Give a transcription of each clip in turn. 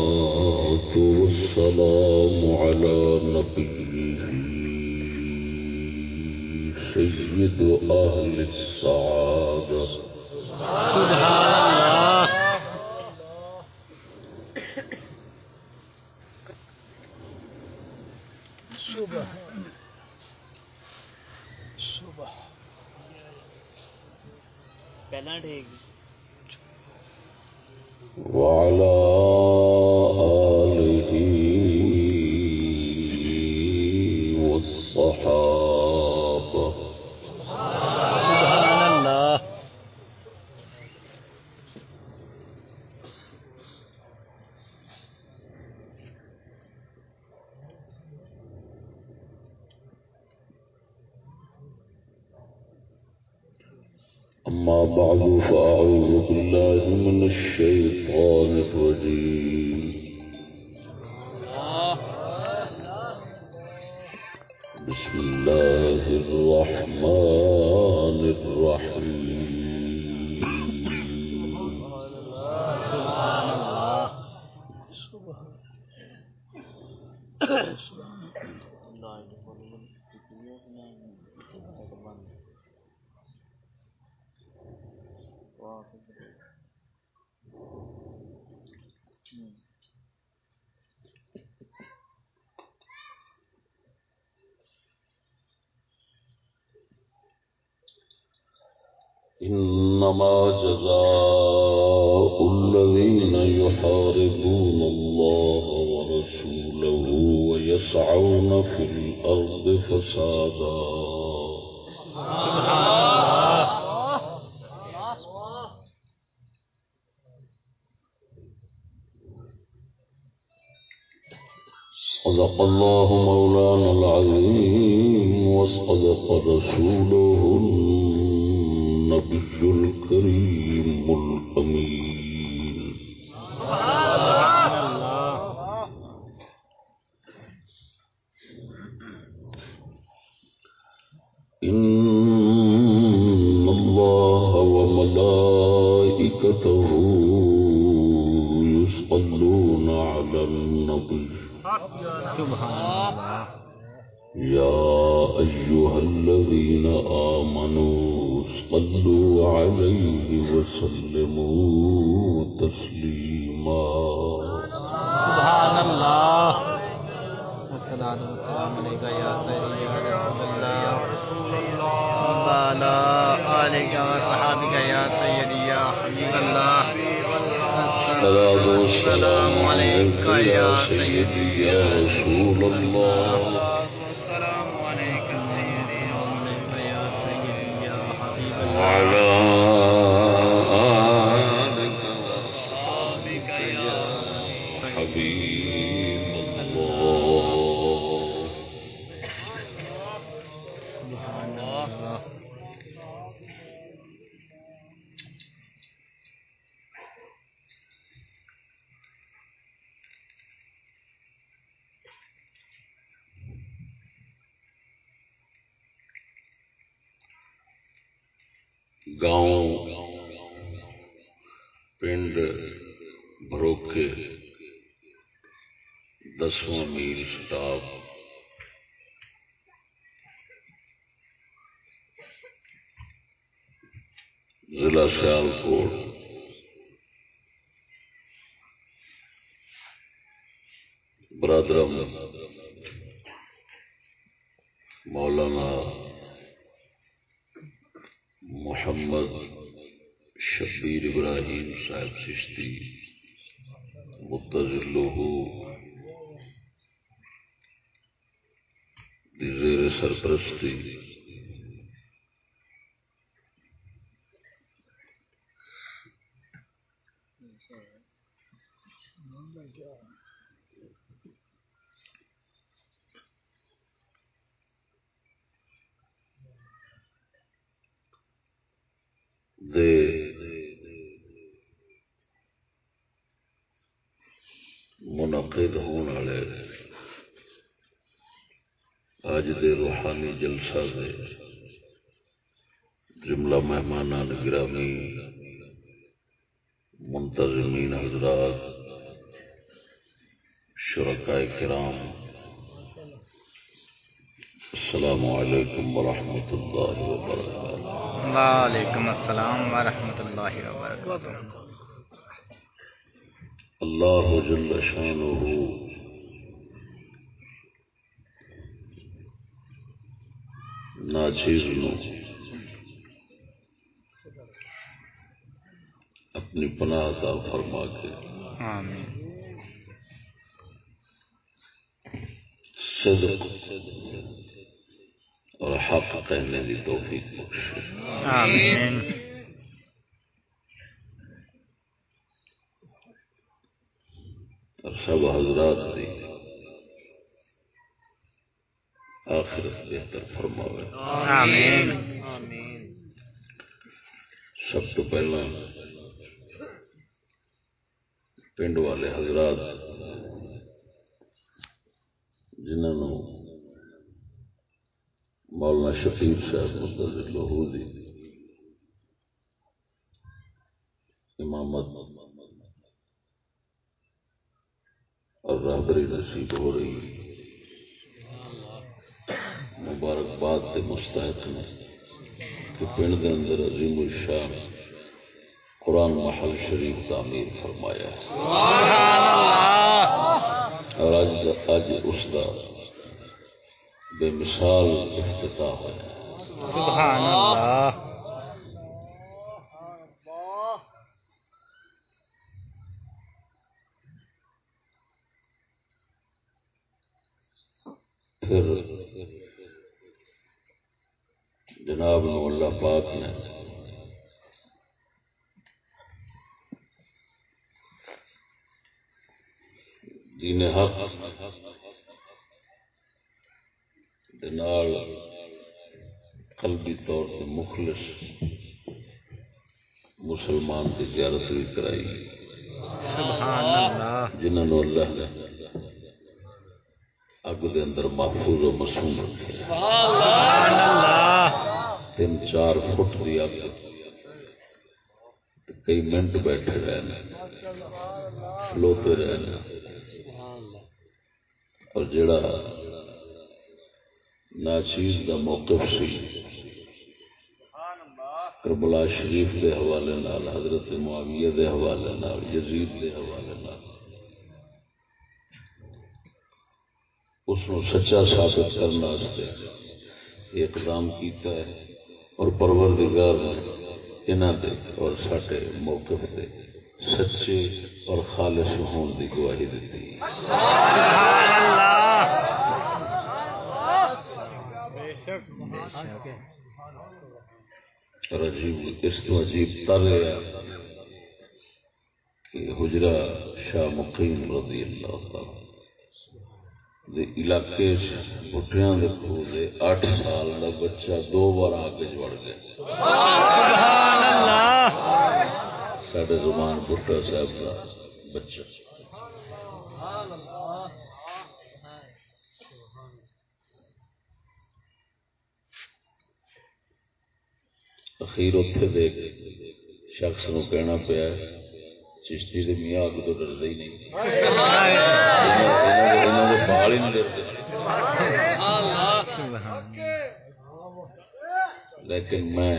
والصلاة والسلام على نبيه سيد أهل السعادة. سبحان الله. سبحان الله سبحان الله جزاء الذين يحاربون الله ورسوله ويسعون في الأرض فسادا. سو ستا простые. مقدسہ دے جملہ مہمانان گرامی منتظمین حضرات شرکائے کرام۔ السلام علیکم ورحمۃ اللہ وبرکاتہ۔ وعلیکم السلام ورحمۃ اللہ وبرکاتہ۔ اللہ جل شانہ۔ ناچیز نو اپنی پناہ عطا فرما کے آمین صدق اور حق کہنے کی توفیق بخشے آمین اور سب حضرات دی آخرت بہتر فرماوے۔ آمین۔ سب تو پہلا پنڈ والے حضرات جنہوں مولانا شفیق صاحب مدد لہو دی امامت اور رہبری نصیب ہو رہی مبارکباد کے مستحق نے، کہ پنڈ کے اندر عظیم الشان قرآن محل شریف تعمیر فرمایا ہے۔ اور اج اج اس کا بے مثال افتتاح ہوا سبحان اللہ پھر جناب نو اللہ پاک نے۔ دین حق دے نال قلبی طور سے مخلص مسلمان کی زیارت بھی کرائی۔ جنہوں نے اللہ نے اگ دے اندر محفوظ و مسوم رکھے سبحان اللہ۔ تین چار فٹ دی اگ کئی منٹ بیٹھے رہنے کھلوتے رہنے اور جڑا ناچیز دا موقف سی کربلا شریف دے حوالے نال، حضرت معاویہ دے حوالے نال، یزید دے حوالے نال اس سچا ثابت کرنے یہ اقدام کیتا ہے۔ اور پروردگار نے انہاں دے اور ساڈے موقف دے سچے اور خالص ہون دی گواہی دیتی سبحان اللہ بے شک اور عجیب، اس تو عجیب تر ہے کہ حجرہ شاہ مقیم رضی اللہ تعالی دے علاقے بٹیاں دے اٹھ سال دا بچہ دو بار آگ وڑ گیا۔ سبحان اللہ ساڈے زمان بٹا صاحب کا بچہ۔ اخیر اتنے دیکھ شخص نو کہنا پیا چشتی دے میاں اگ تو ڈردا ہی نہیں۔ بال ہی نہیں ڈرتے لیکن میں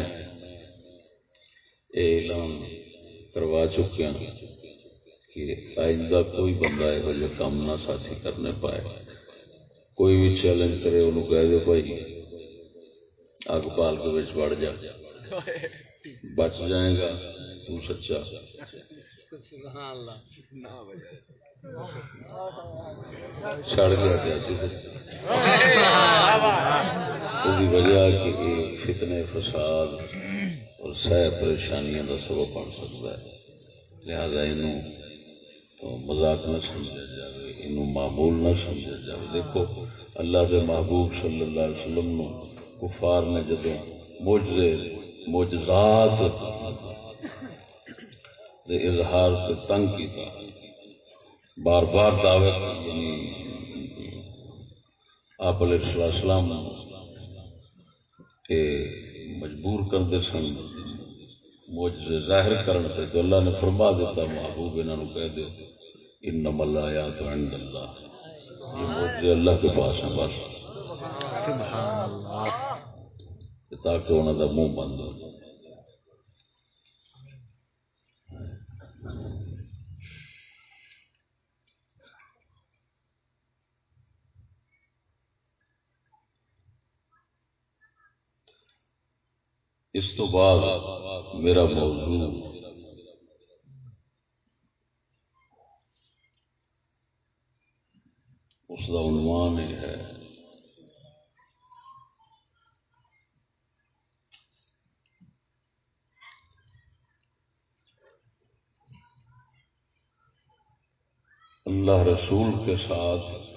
اعلان کروا چکیا کہ آئندہ کوئی بندہ یہو جہ کام نہ ساتھی کرنے پائے۔ کوئی بھی چیلنج کرے انہوں کہہ دے بھائی اگ پال کے بچ بڑھ جا۔ بچ جائے گا تو سچا۔ سڑ گیا جیسے وجہ کہ فتنے فساد اور سہ پریشانیاں کا سبب بن سکتا ہے۔ لہذا یہ مذاق نہ سمجھا جائے یہ معمول نہ سمجھا جائے دیکھو، اللہ کے محبوب صلی اللہ علیہ وسلم نو کفار نے جدو موجزے موجزات اظہار سے تنگ کیتا بار بار دعوت یعنی آپ علیہ السلام کے مجبور کرتے سن موجزے ظاہر کرن تے تو اللہ نے فرما دیتا محبوب انہوں نے کہہ دے انما الآیات عند اللہ۔ یہ موجزے اللہ کے پاس ہیں بس۔ سبحان اللہ۔ تاکہ انہوں دا منہ بند ہو جائے۔ اس تو بعد میرا موضوع اس کا عنوان یہ ہے۔ اللہ رسول کے ساتھ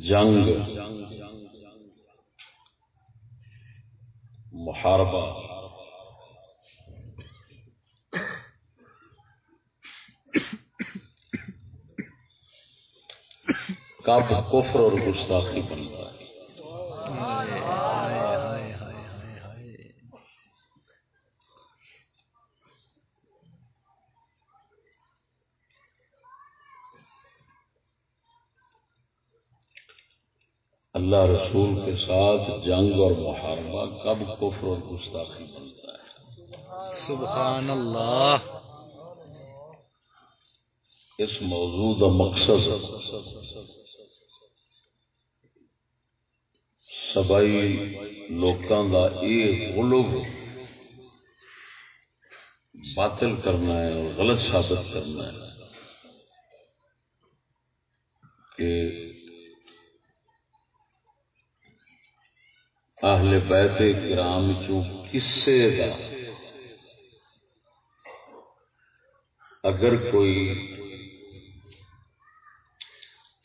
جنگ محاربہ۔ کب کفر اور گستاخی بنتا ہے ہائے ہائے ہائے ہائے ہائے اللہ رسول کے ساتھ جنگ اور محاربہ کب کفر اور گستاخی بنتا ہے؟ سبحان اللہ۔ اس موضوع کا مقصد سبائی لوکاں دا یہ غلب باطل کرنا ہے اور غلط ثابت کرنا ہے کہ اہل بیت کرام چوں کسے دا؟ اگر کوئی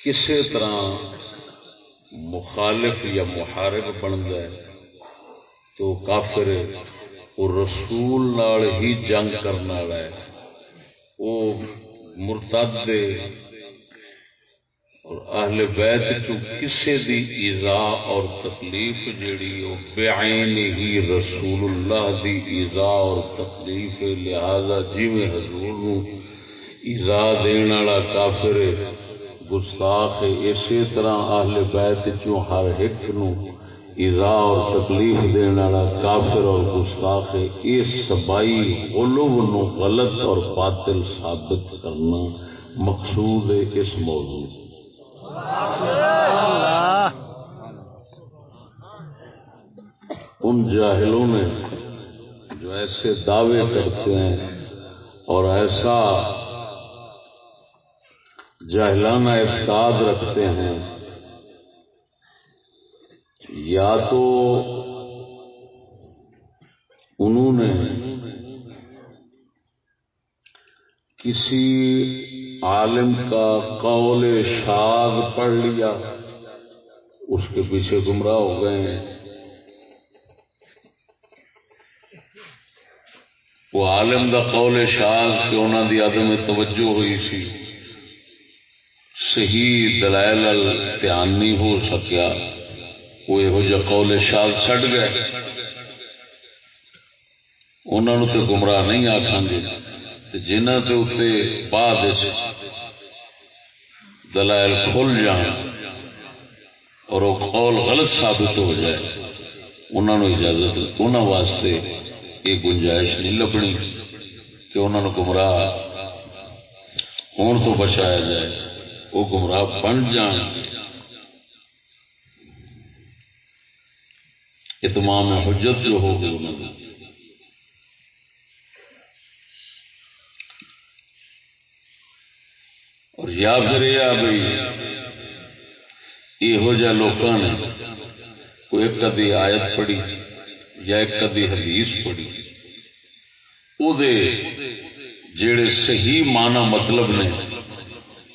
کسی طرح مخالف یا محارب بنتا ہے تو کافر وہ رسول نال ہی جنگ کرنے والا ہے۔ وہ مرتد اور اہل بیت چو کسے دی ایزا اور تکلیف جیڑی وہ بعین ہی رسول اللہ دی ایزا اور تکلیف، لہذا جی میں حضور نو ایزا دین والا کافر گستاخ اسی طرح اہل بیت چو ہر ایک نو ایزا اور تکلیف دین والا کافر اور گستاخ اس سبائی غلو نو غلط اور باطل ثابت کرنا مقصود ہے اس موضوع سے ان جاہلوں نے جو ایسے دعوے کرتے ہیں اور ایسا جاہلانہ افتاد رکھتے ہیں، یا تو انہوں نے کسی عالم کا قول شاد پڑھ لیا، اس کے پیچھے گمراہ ہو گئے ہیں۔ وہ عالم دا قول شاد کہ انہوں دی عدم توجہ ہوئی سی۔ صحیح دلائل دھیان نہیں ہو سکیا۔ وہ یہو جہ قول شاد چھڈ گئے۔ انہوں نے تو گمراہ نہیں آخان گے۔ جنہ کے اتنے بعد دلائل کھل جان اور وہ قول غلط ثابت ہو جائے انہوں نے اجازت انہوں واسطے یہ گنجائش نہیں لبنی کہ انہوں نے گمراہ ہون تو بچایا جائے وہ گمراہ بن جان اتمام حجت جو ہوگی انہوں نے اور یا پھر یہ بھائی یہو جہ لوگوں نے کوئی ایک کدی آیت پڑھی یا ایک کدی حدیث پڑھی، او دے جڑے صحیح معنی مطلب نے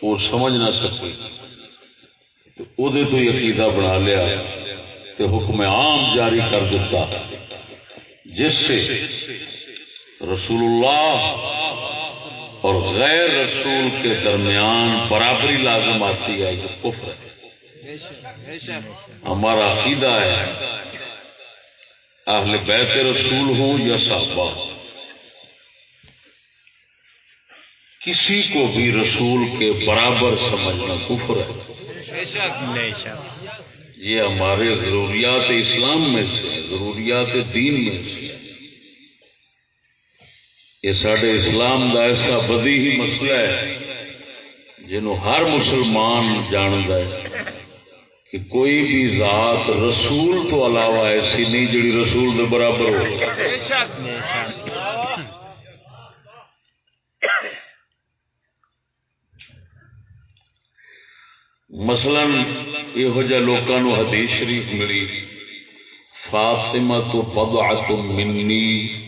وہ سمجھ نہ سکے۔ تو او دے تو عقیدہ بنا لیا تو حکم عام جاری کر دیتا، جس سے رسول اللہ اور غیر رسول کے درمیان برابری لازم آتی ہے یہ کفر ہے۔ ہمارا عقیدہ ہے، اہل بیت رسول ہوں یا صحابہ۔ کسی کو بھی رسول کے برابر سمجھنا کفر ہے۔ یہ ہمارے ضروریات اسلام میں سے، ضروریات دین میں سے۔ یہ سارے اسلام کا ایسا بدی ہی مسئلہ ہے جنہوں ہر مسلمان جانتا ہے کہ کوئی بھی ذات رسول تو علاوہ ایسی نہیں جڑی رسول کے برابر ہو۔ مثلا یہ لوگوں حدیث شریف ملی فاطمہ تو بضعت منی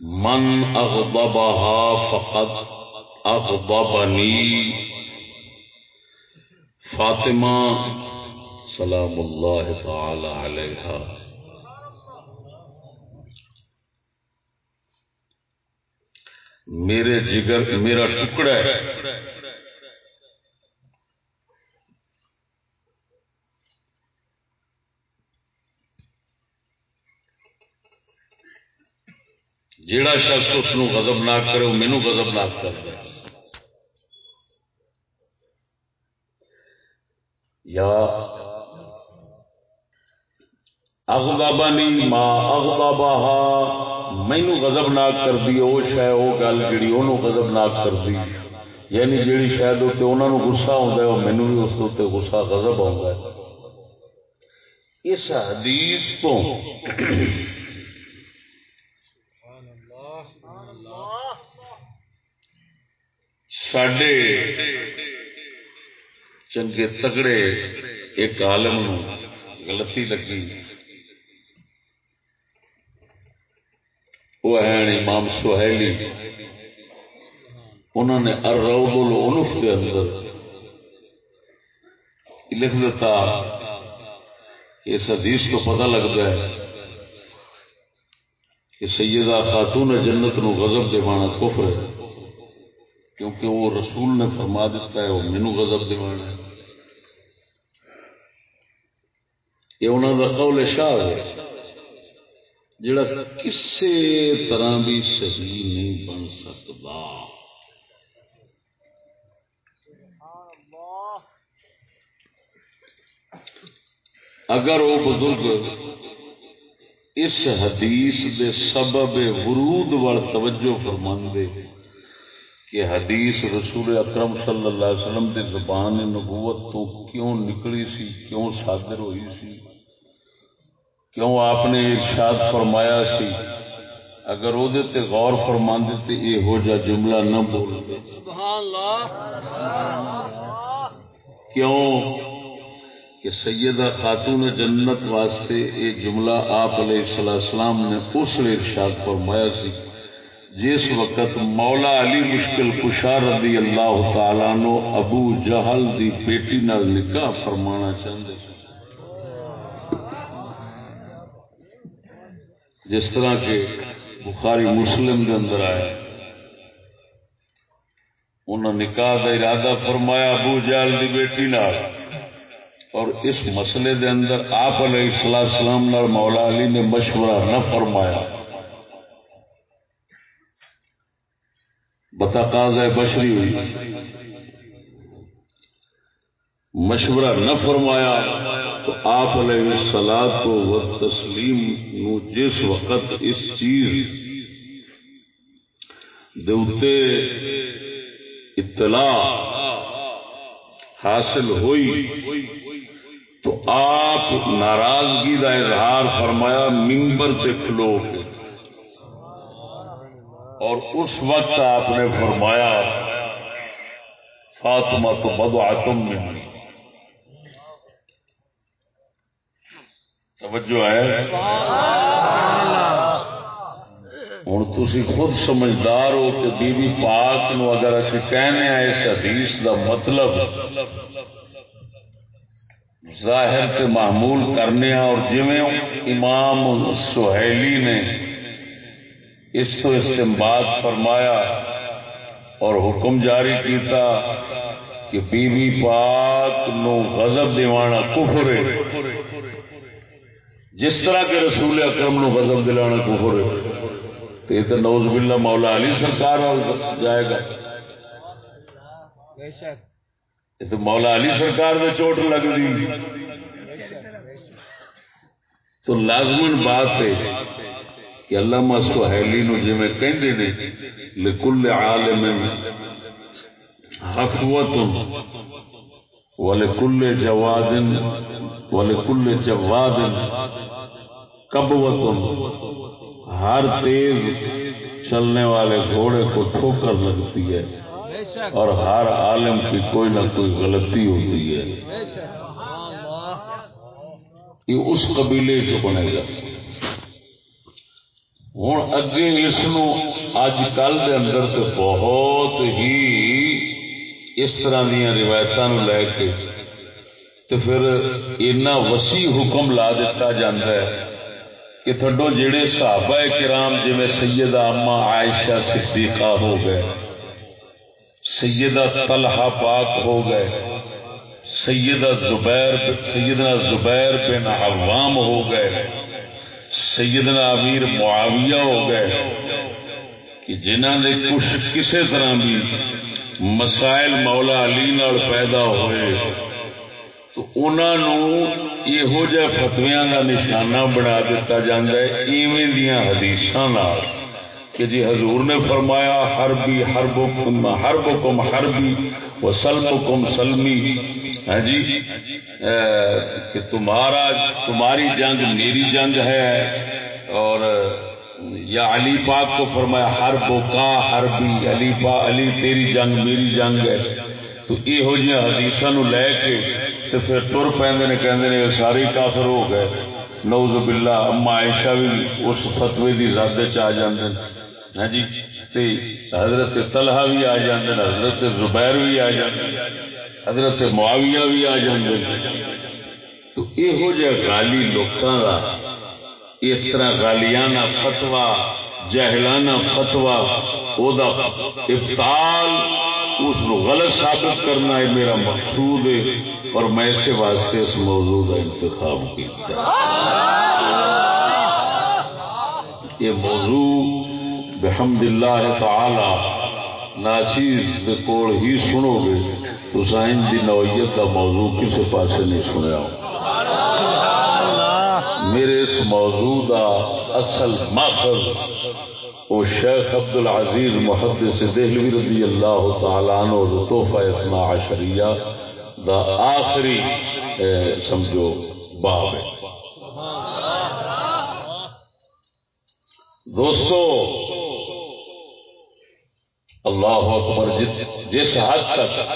من اغضبها فقد اغضبنی فاطمہ سلام اللہ تعالی علیہ میرے جگر میرا ٹکڑا ہے. جیڑا شخص اس نو غضب ناک کرے وہ مینو غضب ناک کرتا ہے یا اگ بابا نہیں ماں اگ بابا مینو غضب ناک کر دی وہ شاید وہ گل جی وہ غضب ناک کر دی۔ یعنی جیڑی شاید اتنے انہوں گسا آتا ہے وہ مینو بھی اس گسا غضب آتا ہے۔ اس حدیث کو سڈے چنگے تگڑے ایک عالم غلطی لگی وہ ہے امام سہیلی انہوں نے ارود العنف کے اندر لکھ دیتا اس حدیث کو پتہ لگتا ہے کہ سیدہ خاتون جنت نو غضب دیوانا کفر ہے کیونکہ وہ رسول نے فرما دیتا ہے، وہ مینو گزب دیوانا ہے۔ یہ انہوں کا قول شاہ ہے، جڑا کسی طرح بھی صحیح نہیں بن سکتا۔ اگر وہ بزرگ اس حدیث دے سبب ورود وال توجہ فرماندے کہ حدیث رسول اکرم صلی اللہ علیہ وسلم کی زبان نبوت تو کیوں نکلی سی؟ کیوں صادر ہوئی سی؟ کیوں آپ نے ارشاد فرمایا سی؟ اگر وہ غور فرما دیتے یہ ہو جا جملہ نہ بول دے۔ کیوں؟ کہ سیدہ خاتون جنت واسطے یہ جملہ آپ علیہ السلام نے اس لیے ارشاد فرمایا سی۔ جس وقت مولا علی مشکل کشا رضی اللہ تعالی نو ابو جہل دی بیٹی نال نکاح فرمانا چاہتے جس طرح کے بخاری مسلم کے اندر آئے انہوں نے نکاح کا ارادہ فرمایا ابو جہل دی بیٹی نال۔ اور اس مسئلے دے اندر آپ علیہ السلام مولا علی نے مشورہ نہ فرمایا۔ بتقاض بشری ہوئی۔ مشورہ نہ فرمایا تو آپ علیہ سلاد و تسلیم نو جس وقت اس چیز دوتے اطلاع حاصل ہوئی تو آپ ناراضگی کا اظہار فرمایا ممبر سے کھلو کے۔ اور اس وقت آپ نے فرمایا، فاطمہ تو بدو آتم میں توجہ ہے؟ ہوں تھی خود سمجھدار ہو کہ بی بی پاک نو اگر اچھے کہنے آئے اس حدیث دا مطلب ظاہر کے معمول کرنے اور جویں امام سہیلی نے اس کو استعمال فرمایا اور حکم جاری کیتا کہ بیوی پاک نو غضب دیوانا کفر ہے۔ جس طرح کے رسول اکرم نو غضب دلانا کفر ہے۔ تو یہ تو نوز باللہ مولا علی سرکار جائے گا۔ یہ تو مولا علی سرکار میں چوٹ لگ دی۔ تو لازمن بات ہے کہ علامہ سہیلی نو جی میں کہندے نے، لکل عالم حفوت ولکل جواد ولکل جواد کبوت ہر تیز چلنے والے گھوڑے کو ٹھوکر لگتی ہے اور ہر عالم کی کوئی نہ کوئی غلطی ہوتی ہے۔ یہ اس قبیلے سے بنے گا۔ ہوں اگے اس اج کل دے اندر تو بہت ہی اس طرح دیا روایت لے کے تو پھر اینا وسیع حکم لا دیتا جاتا ہے کہ تھڈو جڑے صحابہ کرام جی سیدہ اما عائشہ صدیقہ ہو گئے، سیدہ طلحہ پاک ہو گئے، سیدہ زبیر، سیدنا زبیر بن عوام ہو گئے سیدنا امیر معاویہ ہو گئے، کہ جنہوں نے کچھ کسی طرح بھی مسائل مولا علی نال پیدا ہوئے، تو انہوں یہو جہ فتویاں کا نشانہ بنا دیتا جاندہ ہے، ایویں دیاں حدیثاں حدیث کہ جی حضور نے فرمایا ہر بھی ہر بکم ہر بکم ہر بھی وہ سلم کم سلمی۔ ہے جی؟ کہ تمہارا، تمہاری جنگ میری جنگ ہے۔ اور یا علی پاک کو فرمایا ہر بوکا ہر بھی علی پا، علی تیری جنگ میری جنگ ہے۔ تو یہو جہاں حدیث لے کے تو پھر تر پہ کہ سارے کافر ہو گئے۔ نوز باللہ، اما عائشہ بھی اس فتوی کی زد چ آ جاندے۔ ہاں جی تے حضرت طلحہ بھی آ جاندے حضرت زبیر بھی آ جاندے حضرت معاویہ بھی آ جاندے تو یہو جہ غالی لوکاں دا، اس طرح غالیانہ فتوا جہلانہ فتوا او دا ابطال، اس کو غلط ثابت کرنا ہے، میرا مقصود ہے، اور میں اسے واسطے اس موضوع کا انتخاب کیا یہ موضوع بحمد اللہ تعالی، ناچیز کول ہی سنو گے تو سائن دی نوعیت کا موضوع کسی پاسے نہیں سنیا۔ میرے اس موضوع کا اصل ماخذ وہ شیخ عبد العزیز محدث دہلوی رضی اللہ تعالیٰ عنہ تحفہ اتنا عشریہ دا آخری سمجھو، باب ہے۔ دوستو اللہ اکبر، جس حد تک۔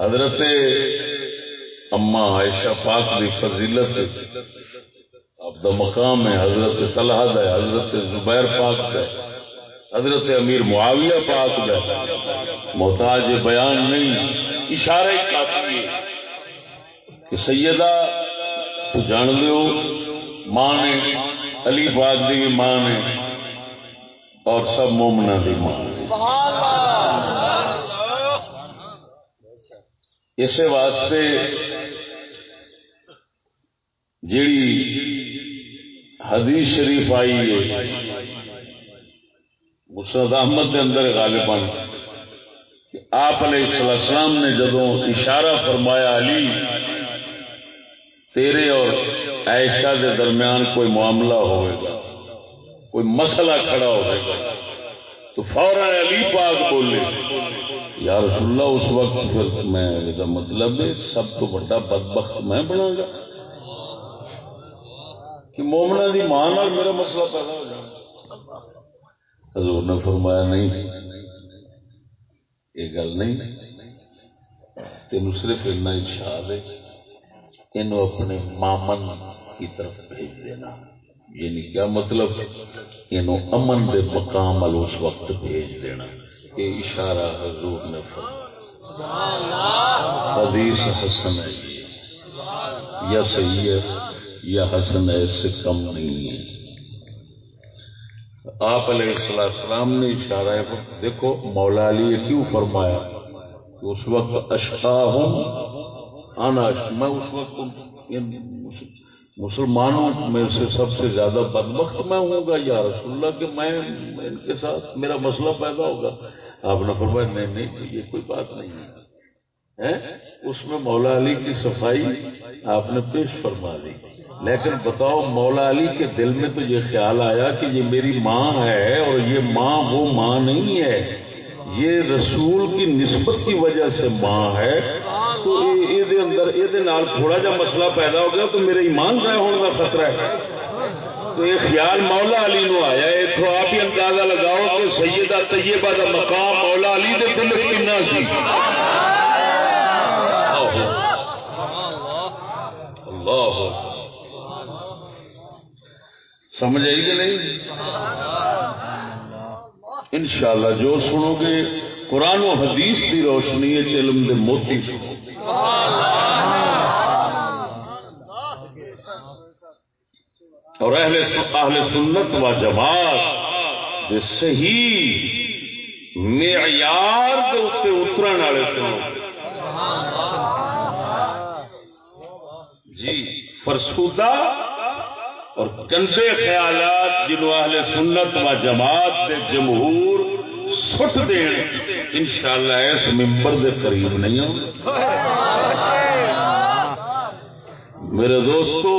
حضرت اما عائشہ پاک کی فضیلت۔ اب دا مقام ہے حضرت طلحہ ہے حضرت زبیر پاک ہے حضرت امیر معاویہ پاک ہے محتاج بیان نہیں، اشارہ کافی ہے۔ کہ سیدہ، تو جان لو ماں نے، علی پاک دی ماں نے۔ اور سب مومنا دی ماں۔ اس واسطے جیڑی حدیث شریف آئی ہے مسرد احمد کے اندر غالبان آپ علیہ السلام نے جدو اشارہ فرمایا، علی، تیرے اور عائشہ کے درمیان کوئی معاملہ ہوئے گا؟ کوئی مسئلہ کھڑا ہو گا۔ تو فوراً علی پاک بولے، یا رسول اللہ، اس وقت پھر میں مطلب ہے، سب تو بڑا بدبخت میں بنا گا۔ کہ مومنا دی ماں میرا مسئلہ پیدا ہو جائے۔ حضور نے فرمایا، نہیں، یہ گل نہیں۔ تین صرف اتنا اچھا دے ان اپنے مامن کی طرف بھیج دینا۔ یعنی کیا مطلب یہ امن دے مقام ال اس وقت بھیج دینا۔ یہ اشارہ حضور نے فرمایا۔ حدیث حسن ہے یا صحیح ہے یا حسن ہے اس سے کم نہیں ہے۔ آپ علیہ السلام نے اشارہ دیکھو مولا علی کیوں فرمایا؟ کہ اس وقت اشقا ہوں آنا میں اس وقت مسلمانوں میں سے سب سے زیادہ بدبخت میں ہوں گا، یا رسول اللہ کہ میں ان کے ساتھ میرا مسئلہ پیدا ہوگا۔ آپ نے فرمایا، نہیں نہیں یہ کوئی بات نہیں ہے۔ اس میں مولا علی کی صفائی آپ نے پیش فرما دی۔ لیکن بتاؤ، مولا علی کے دل میں تو یہ خیال آیا کہ یہ میری ماں ہے اور یہ ماں وہ ماں نہیں ہے۔ یہ رسول کی نسبت کی وجہ سے ماں ہے۔ تو یہ اندر یہ تھوڑا جا مسئلہ پیدا ہو گیا، تو میرے ایمان ضائع ہونے کا خطرہ ہے۔ تو یہ خیال مولا علی نو آیا اتو آپ ہی اندازہ لگاؤ کہ سیدہ طیبہ دا مقام مولا علی دے دل کنا سی۔ اللہ سمجھ آئی کہ نہیں؟ انشاءاللہ جو سنو گے، قرآن و حدیث کی روشنی علم دے موتی سنو۔ اور اہل اہل سنت و جماعت صحیح معیار کے اتنے اترن والے سنو۔ جی فرسودہ اور گندے خیالات جنہوں اہل سنت و جماعت دے جمہور سٹ دین۔ انشاءاللہ اس ممبر دے قریب نہیں ہوں میرے دوستو،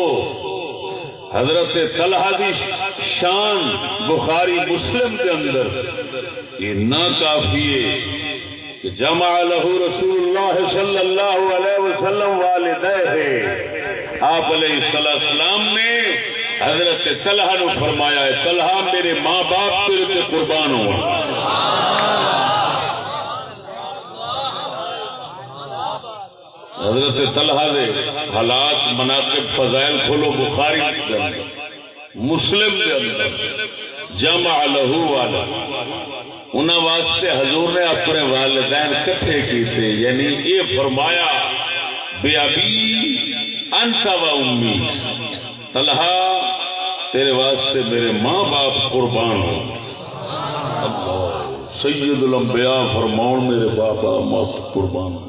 حضرت طلحہ دی شان بخاری مسلم کے اندر، یہ نہ کافی ہے کہ جمع لہو رسول اللہ صلی اللہ علیہ وسلم والدہ ہے۔ آپ علیہ السلام نے حضرت طلحہ نو فرمایا ہے، طلحہ میرے ماں باپ تیرے تے قربان ہو حضرت طلحہ دے حالات مناقب فضائل کھولو، بخاری دے مسلم دے اندر، جمع لہو والا۔ انہاں واسطے حضور نے اپنے والدین کٹھے کیتے یعنی یہ فرمایا، بے ابی، انت و امی۔ طلحہ، تیرے واسطے میرے ماں باپ قربان ہو سید الانبیاء فرماؤ میرے بابا موت قربان ہو۔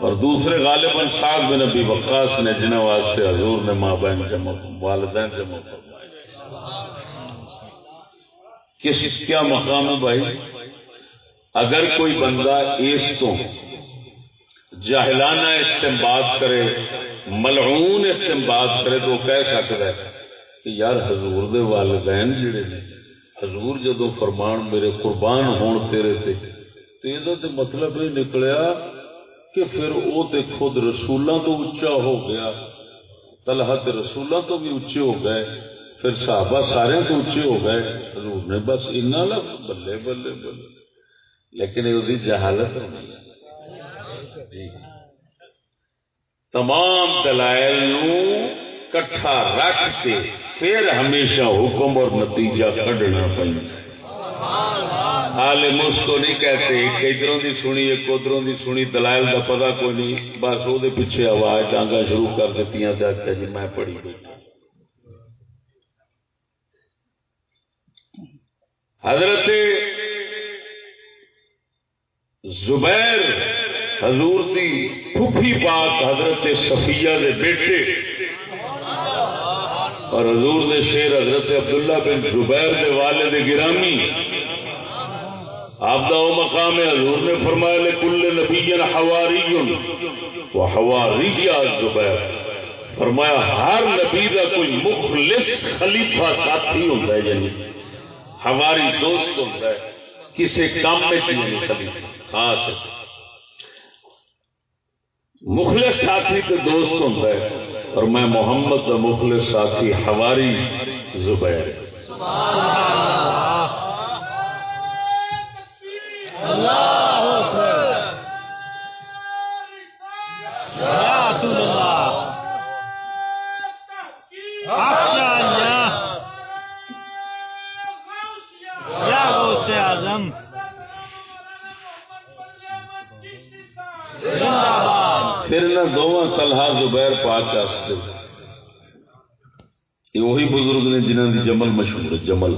اور دوسرے غالباً صاحب بن نبی وقاص نے جنہیں واسطے حضور نے ماں بہن جمع، والدین جمع فرمائے۔ کس، کیا مقام ہے بھائی؟ اگر کوئی بندہ اس تو جاہلانہ استعمال کرے ملعون استعمال کرے تو کہہ سکتا ہے کہ یار حضور دے والدین جڑے نے، حضور جدو فرمان میرے قربان ہون تیرے تے تو یہ تے مطلب یہ نکلیا کہ پھر وہ تے خود رسولوں تو اچا ہو گیا، طلحہ تے رسولوں تو بھی اچے ہو گئے، پھر صحابہ سارے تو اچے ہو گئے، حضور نے بس اتنا لگ بلے بلے بلے، لیکن یہ جہالت ہونی جی۔ تمام دلائل کٹھا رکھ کے پھر ہمیشہ حکم اور نتیجہ کھڑنا عالم اس کو نہیں کہتے ایک ادھروں کی سنی ایک، ادھروں کی سنی، دلائل کا پتا کوئی نہیں۔ بس وہ پیچھے آواز ڈانگا شروع کر دیتی آخیا جی میں پڑھی بیٹھا۔ حضرت زبیر حضور دی پھوپھی پاک حضرت صفیہ دے بیٹے اور حضور دے شیر حضرت عبداللہ بن زبیر دے والد گرامی۔ آپ دا وہ مقام ہے، حضور نے فرمایا لے کل نبی حواری وہ حواری زبیر فرمایا، ہر نبی کا کوئی مخلص خلیفہ ساتھی ہوتا ہے یعنی ہماری دوست ہوتا ہے، کسی کام میں چیز نہیں خلیفہ، خاص ہے۔ مخلص ساتھی تو دوست ہوتا ہے اور میں محمد کا مخلص ساتھی ہماری زبیر۔ پھر نہ دونوں تلہا زبیر پاک یہ وہی بزرگ نے جنہوں کی جمل مشہور ہے، جمل۔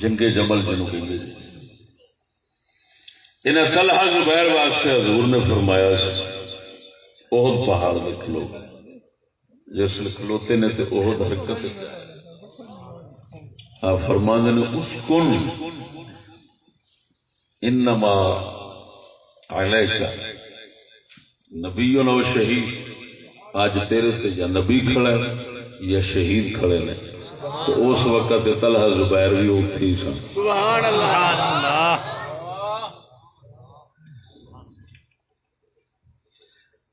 جن کے جمل جنہوں کہ جی۔ انہیں طلحہ زبیر واسطے حضور نے فرمایا بہت پہاڑ میں کھلو۔ جس میں کھلوتے نے تو بہت حرکت آپ فرمانے نے اس کن انما علیکا نبی و شہید۔ اج تیرے سے یا نبی کھڑا ہے یا شہید کھڑے نے۔ تو اس وقت طلحہ زبیر بھی اتھی سن۔ سبحان اللہ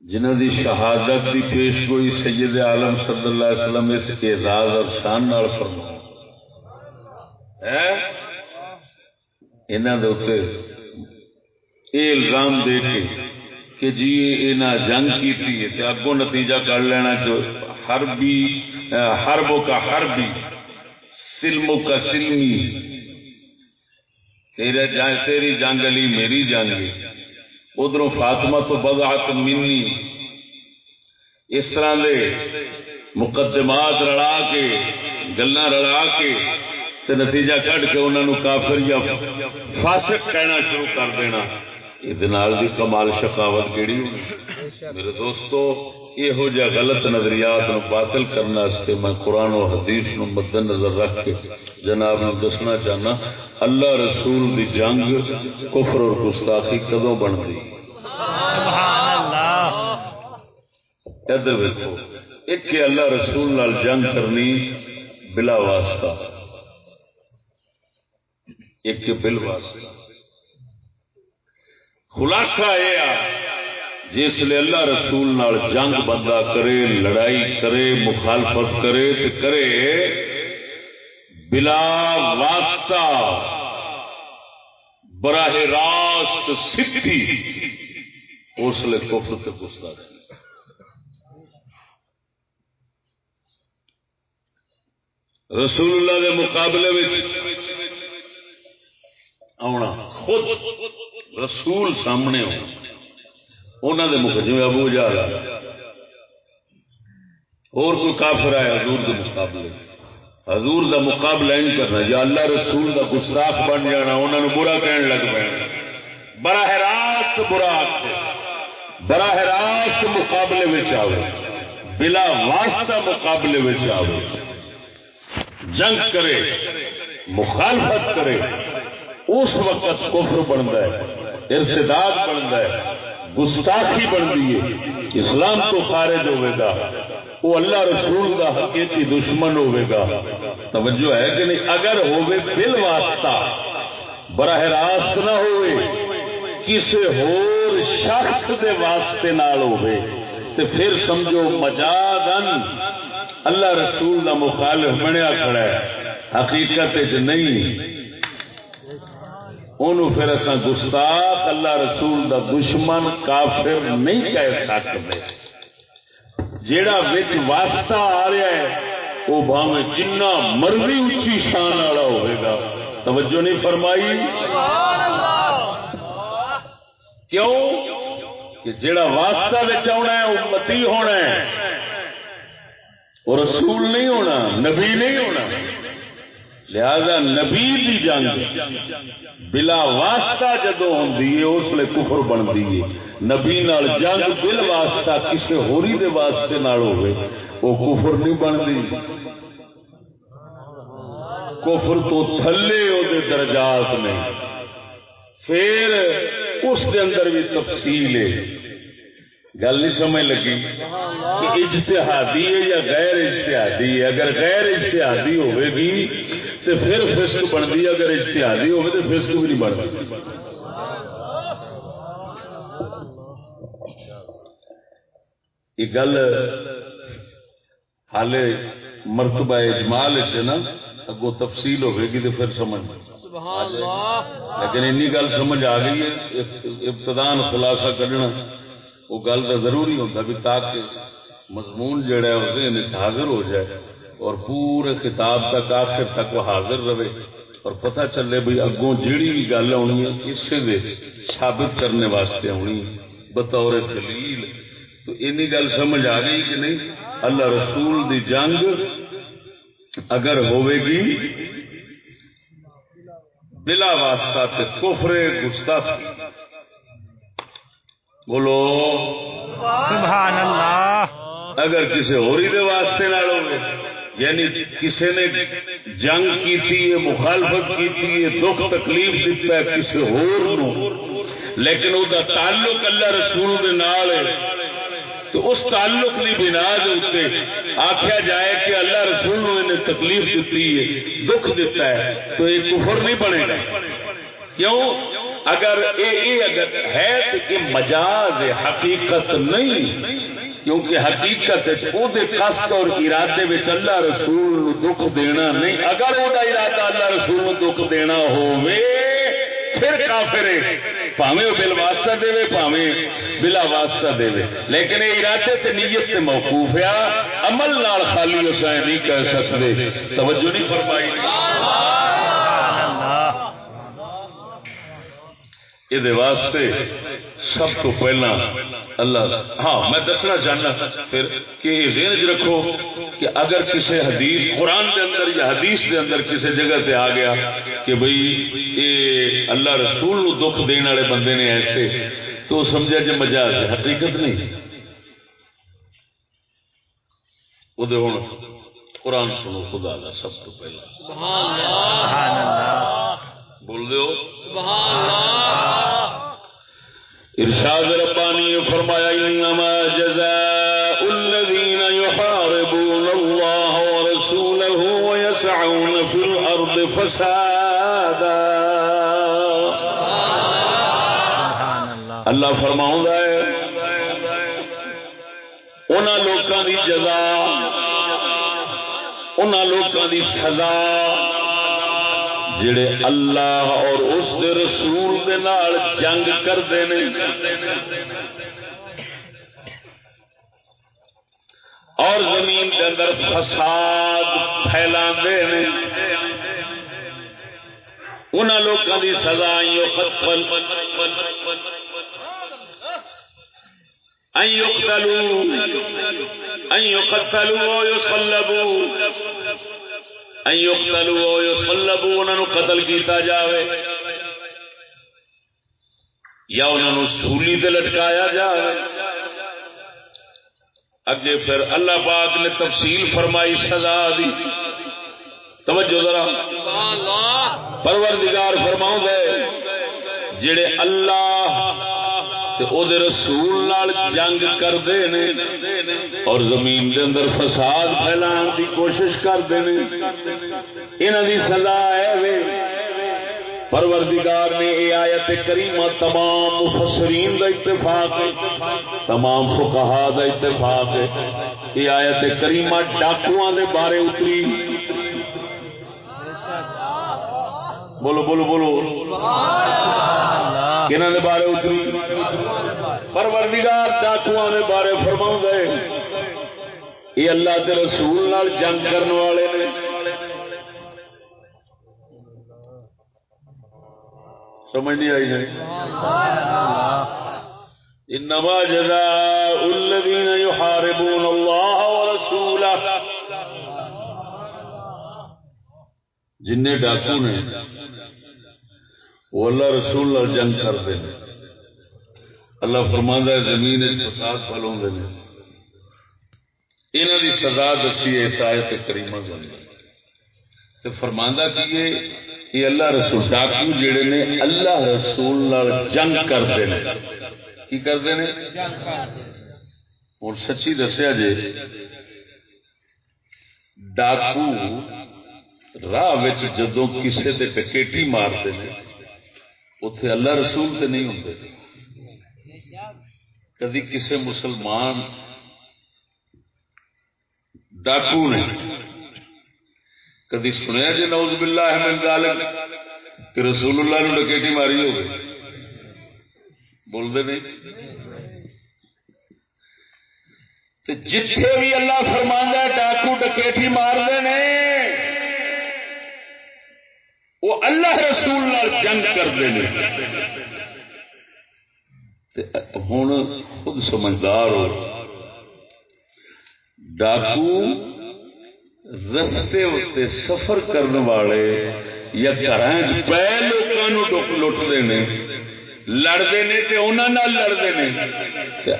جنہ دی شہادت دی پیش گوئی سید عالم صلی اللہ علیہ وسلم اس اعزاز اور شان نال فرما انہوں دے یہ الزام دے کے کہ جی یہ جنگ کیتی ہے کی اگوں نتیجہ کر لینا کہ ہر بھی ہربوں کا ہر بھی سلموں کا سلمی۔ تیرے جنگ تیری جنگ علی میری جنگ ادھر فاطمہ تو بدعت منی۔ اس طرح دے مقدمات رڑا کے گلا رڑا کے تے نتیجہ کٹ کے انہوں کافر یا فاسق کہنا شروع کر دینا۔ یہ کمال شکاوت کیڑی میرے دوستو یہو جہ غلط نظریات نو باطل کرنا استے میں قرآن و حدیث نو مد نظر رکھ کے جناب نو دسنا چاہنا اللہ رسول دی جنگ کفر اور گستاخی کدو بن ادھر دیکھو ایک اللہ رسول نال جنگ کرنی بلا واسطہ ایک بل واسطہ خلاصہ یہ جس لیے اللہ رسول نال جنگ بندہ کرے، لڑائی کرے، مخالفت کرے تو کرے، بلا واسطہ براہ راست سیدھی اس لیے کفر سے گستا رہے رسول اللہ کے مقابلے آنا خود۔ رسول سامنے ہو۔ انہوں نے مکھ جی ابو جا اور کوئی کافر آیا حضور کے مقابلے۔ حضور دا مقابلہ نہیں کرنا، یا اللہ رسول دا گستاخ بن جانا انہوں نے برا کہنے لگ پہ براہ راست برا براہ راست مقابلے میں آئے بلا واسطہ مقابلے میں آئے جنگ کرے، مخالفت کرے۔ اس وقت کفر بنتا ہے۔ ارتداد بنتا ہے، گستاخی بنتی ہے، اسلام تو خارج ہوئے گا، وہ اللہ رسول کا حقیقی دشمن ہوئے گا۔ توجہ ہے کہ نہیں؟ اگر ہوئے بل واسطہ، براہ راست نہ ہوئے کسی ہور شخص دے واسطے نال ہوئے تو پھر سمجھو مجادن اللہ رسول کا مخالف بنیا کھڑا ہے۔ حقیقت نہیں۔ پھر اصا گستاخ اللہ رسول دا دشمن کافر نہیں کہہ سکتے۔ جیڑا بچ واسطہ آ رہا ہے وہ بھاوے جنہ مرضی اچھی شان والا ہوئے گا۔ توجہ نہیں فرمائی؟ کیوں؟ کہ جیڑا واسطہ بچ آنا ہے وہ متی ہونا ہے۔ وہ رسول نہیں ہونا، نبی نہیں ہونا۔ لہذا نبی دی جنگ۔ بلا واسطہ جدو ہوں اس لیے کفر بنتی ہے۔ نبی نال جنگ بل واسطہ کسی ہوری دے واسطے نال ہوئے، وہ کفر نہیں بنتی۔ کفر تو تھلے وہ درجات نے۔ پھر اس کے اندر بھی تفصیل ہے۔ گل نہیں سمجھ لگی کہ اجتہادی ہے یا غیر اجتہادی ہے؟ اگر غیر اجتہادی ہوئے گی تو پھر فسق بنتی اگر اجتہادی ہوئے تو فسق بھی نہیں بنتا یہ گل حال مرتبہ اجمال سے نا اگو تفصیل ہوئے گی تو پھر سمجھ۔ لیکن این گل سمجھ آ گئی ہے ابتدان خلاصہ کرنا وہ گل کا ضروری ہوتا بھی تاکہ مضمون جڑا ہے وہ حاضر ہو جائے۔ اور پورے خطاب تک آخر تک وہ حاضر رہے اور پتہ چلے بھائی اگوں جیڑی بھی گل آنی ہے اسے دے ثابت کرنے واسطے آنی بطور دلیل۔ تو این گل سمجھ آ گئی کہ نہیں؟ اللہ رسول دی جنگ اگر ہوئے گی بلا واسطہ تے کفرے گستاخی بولو۔ سبحان اللہ۔ اگر کسی ہوری دے واسطے نہ ہوگی یعنی کسی نے جنگ کی تھی مخالفت کی تھی دکھ تکلیف دیتا ہے کسی ہور نو۔ لیکن وہ تعلق اللہ رسول دے نال ہے۔ تو اس تعلق کی بنا دے آخیا جائے کہ اللہ رسول نے تکلیف دیتی ہے، دکھ دیتا ہے، تو یہ کفر نہیں بنے گا۔ کیوں؟ اگر یہ اگر ہے تو یہ مجاز، حقیقت نہیں۔ کیونکہ حقیقت قصد اور ارادے میں اللہ رسول دکھ دینا نہیں۔ اگر وہ ارادہ اللہ رسول دکھ دینا ہوئے پھر کافر پاوے وہ بل واسطہ دے پاوے بلا واسطہ دے لیکن یہ ارادے تے نیت تے موقوف ہے۔ عمل نال خالی اسے نہیں کہہ سکتے توجہ نہیں فرمائی۔ یہ واسطے سب تو پہلا اللہ ہاں میں دسنا چاہنا پھر کہ یہ ذہن چ رکھو کہ اگر کسی حدیث قرآن دے اندر یا حدیث دے اندر کسی جگہ تے آ گیا کہ بھئی یہ اللہ رسول نو دکھ دینے والے بندے نے ایسے تو سمجھا جی مجاز ہے حقیقت نہیں وہ ہوں قرآن سنو خدا دا سب تو پہلا سبحان اللہ بول دو ارشاد ربانی فرمایا، انما جزاء الذين يحاربون الله ورسوله ويسعون في الارض فسادا. اللہ فرماؤں ہے، انہاں لوکاں دی جزا، انہاں لوکاں دی سزا جڑے اللہ اور اس دے رسول دے نال جنگ کرتے ہیں۔ اور زمین کے اندر فساد پھیلا ان لوگوں کی سزا يقتلوا أن يقتلوا ويصلبوا قتل کیتا جاوے۔ یا انہوں سولی تے لٹکایا جائے اگے پھر اللہ پاک نے تفصیل فرمائی سزا دی۔ توجہ ذرا۔ پروردگار فرماؤں گے جڑے اللہ رسول نال جنگ کرتے ہیں اور زمین دے اندر فساد پھیلان دی کوشش کرتے ہیں انہوں دی سزا ہے پروردگار نے یہ آیت کریمہ تمام مفسرین دا اتفاق ہے، تمام فقہا دا اتفاق ہے۔ یہ آیت کریمہ ڈاکواں دے بارے اتری۔ بولو بولو بولو۔ سبحان اللہ کنہ دے بارے اتری پروردگار ڈاکو نے بارے فرما گئے یہ اللہ کے رسول نال جنگ کرنے والے نے۔ سمجھ نہیں آئی جائے انما جزاء الذين يحاربون الله ورسوله۔ جن ڈاکو نے وہ اللہ رسول اللہ جنگ کرتے ہیں اللہ فرماندہ زمین فساد پلوں نے۔ انہوں کی سزا دسی ہے آیت کریمہ تو فرماندہ کی یہ اللہ رسول، ڈاکو جڑے نے اللہ رسول جنگ کرتے ہیں کی کرتے ہیں اور سچی دسیا جی ڈاکو راہ جدو کسی ٹکیٹی مارتے ہیں اتے اللہ رسول تے نہیں ہوں کدی کسی مسلمان ڈاکو نے کدی سنیا جی نوز بلا احمد غالب کہ رسول اللہ نے ڈکیٹی ماری ہو گئی بولتے نہیں جتھے بھی اللہ فرمانا ڈاکو ڈکیٹی مارتے ہیں وہ اللہ رسول جنگ کرتے ہیں۔ ہوں خود سمجھدار ہو۔ ڈاکو رستے اتنے سفر کرنے والے یا گھر پہ لوگوں لٹتے ہیں۔ لڑتے نے تے انہوں لڑتے ہیں۔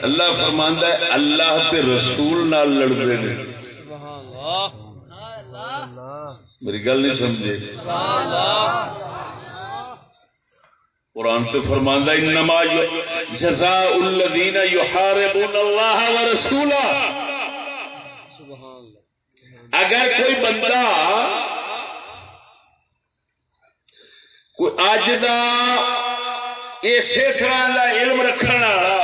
اللہ فرماندہ اللہ تے رسول نال لڑتے ہیں۔ میری گل نہیں سمجھے۔ قرآن سے فرماندہ انما جزاء الذین یحاربون اللہ ورسولہ۔ اگر کوئی بندہ کوئی اج دا اسی طرح کا علم رکھنے والا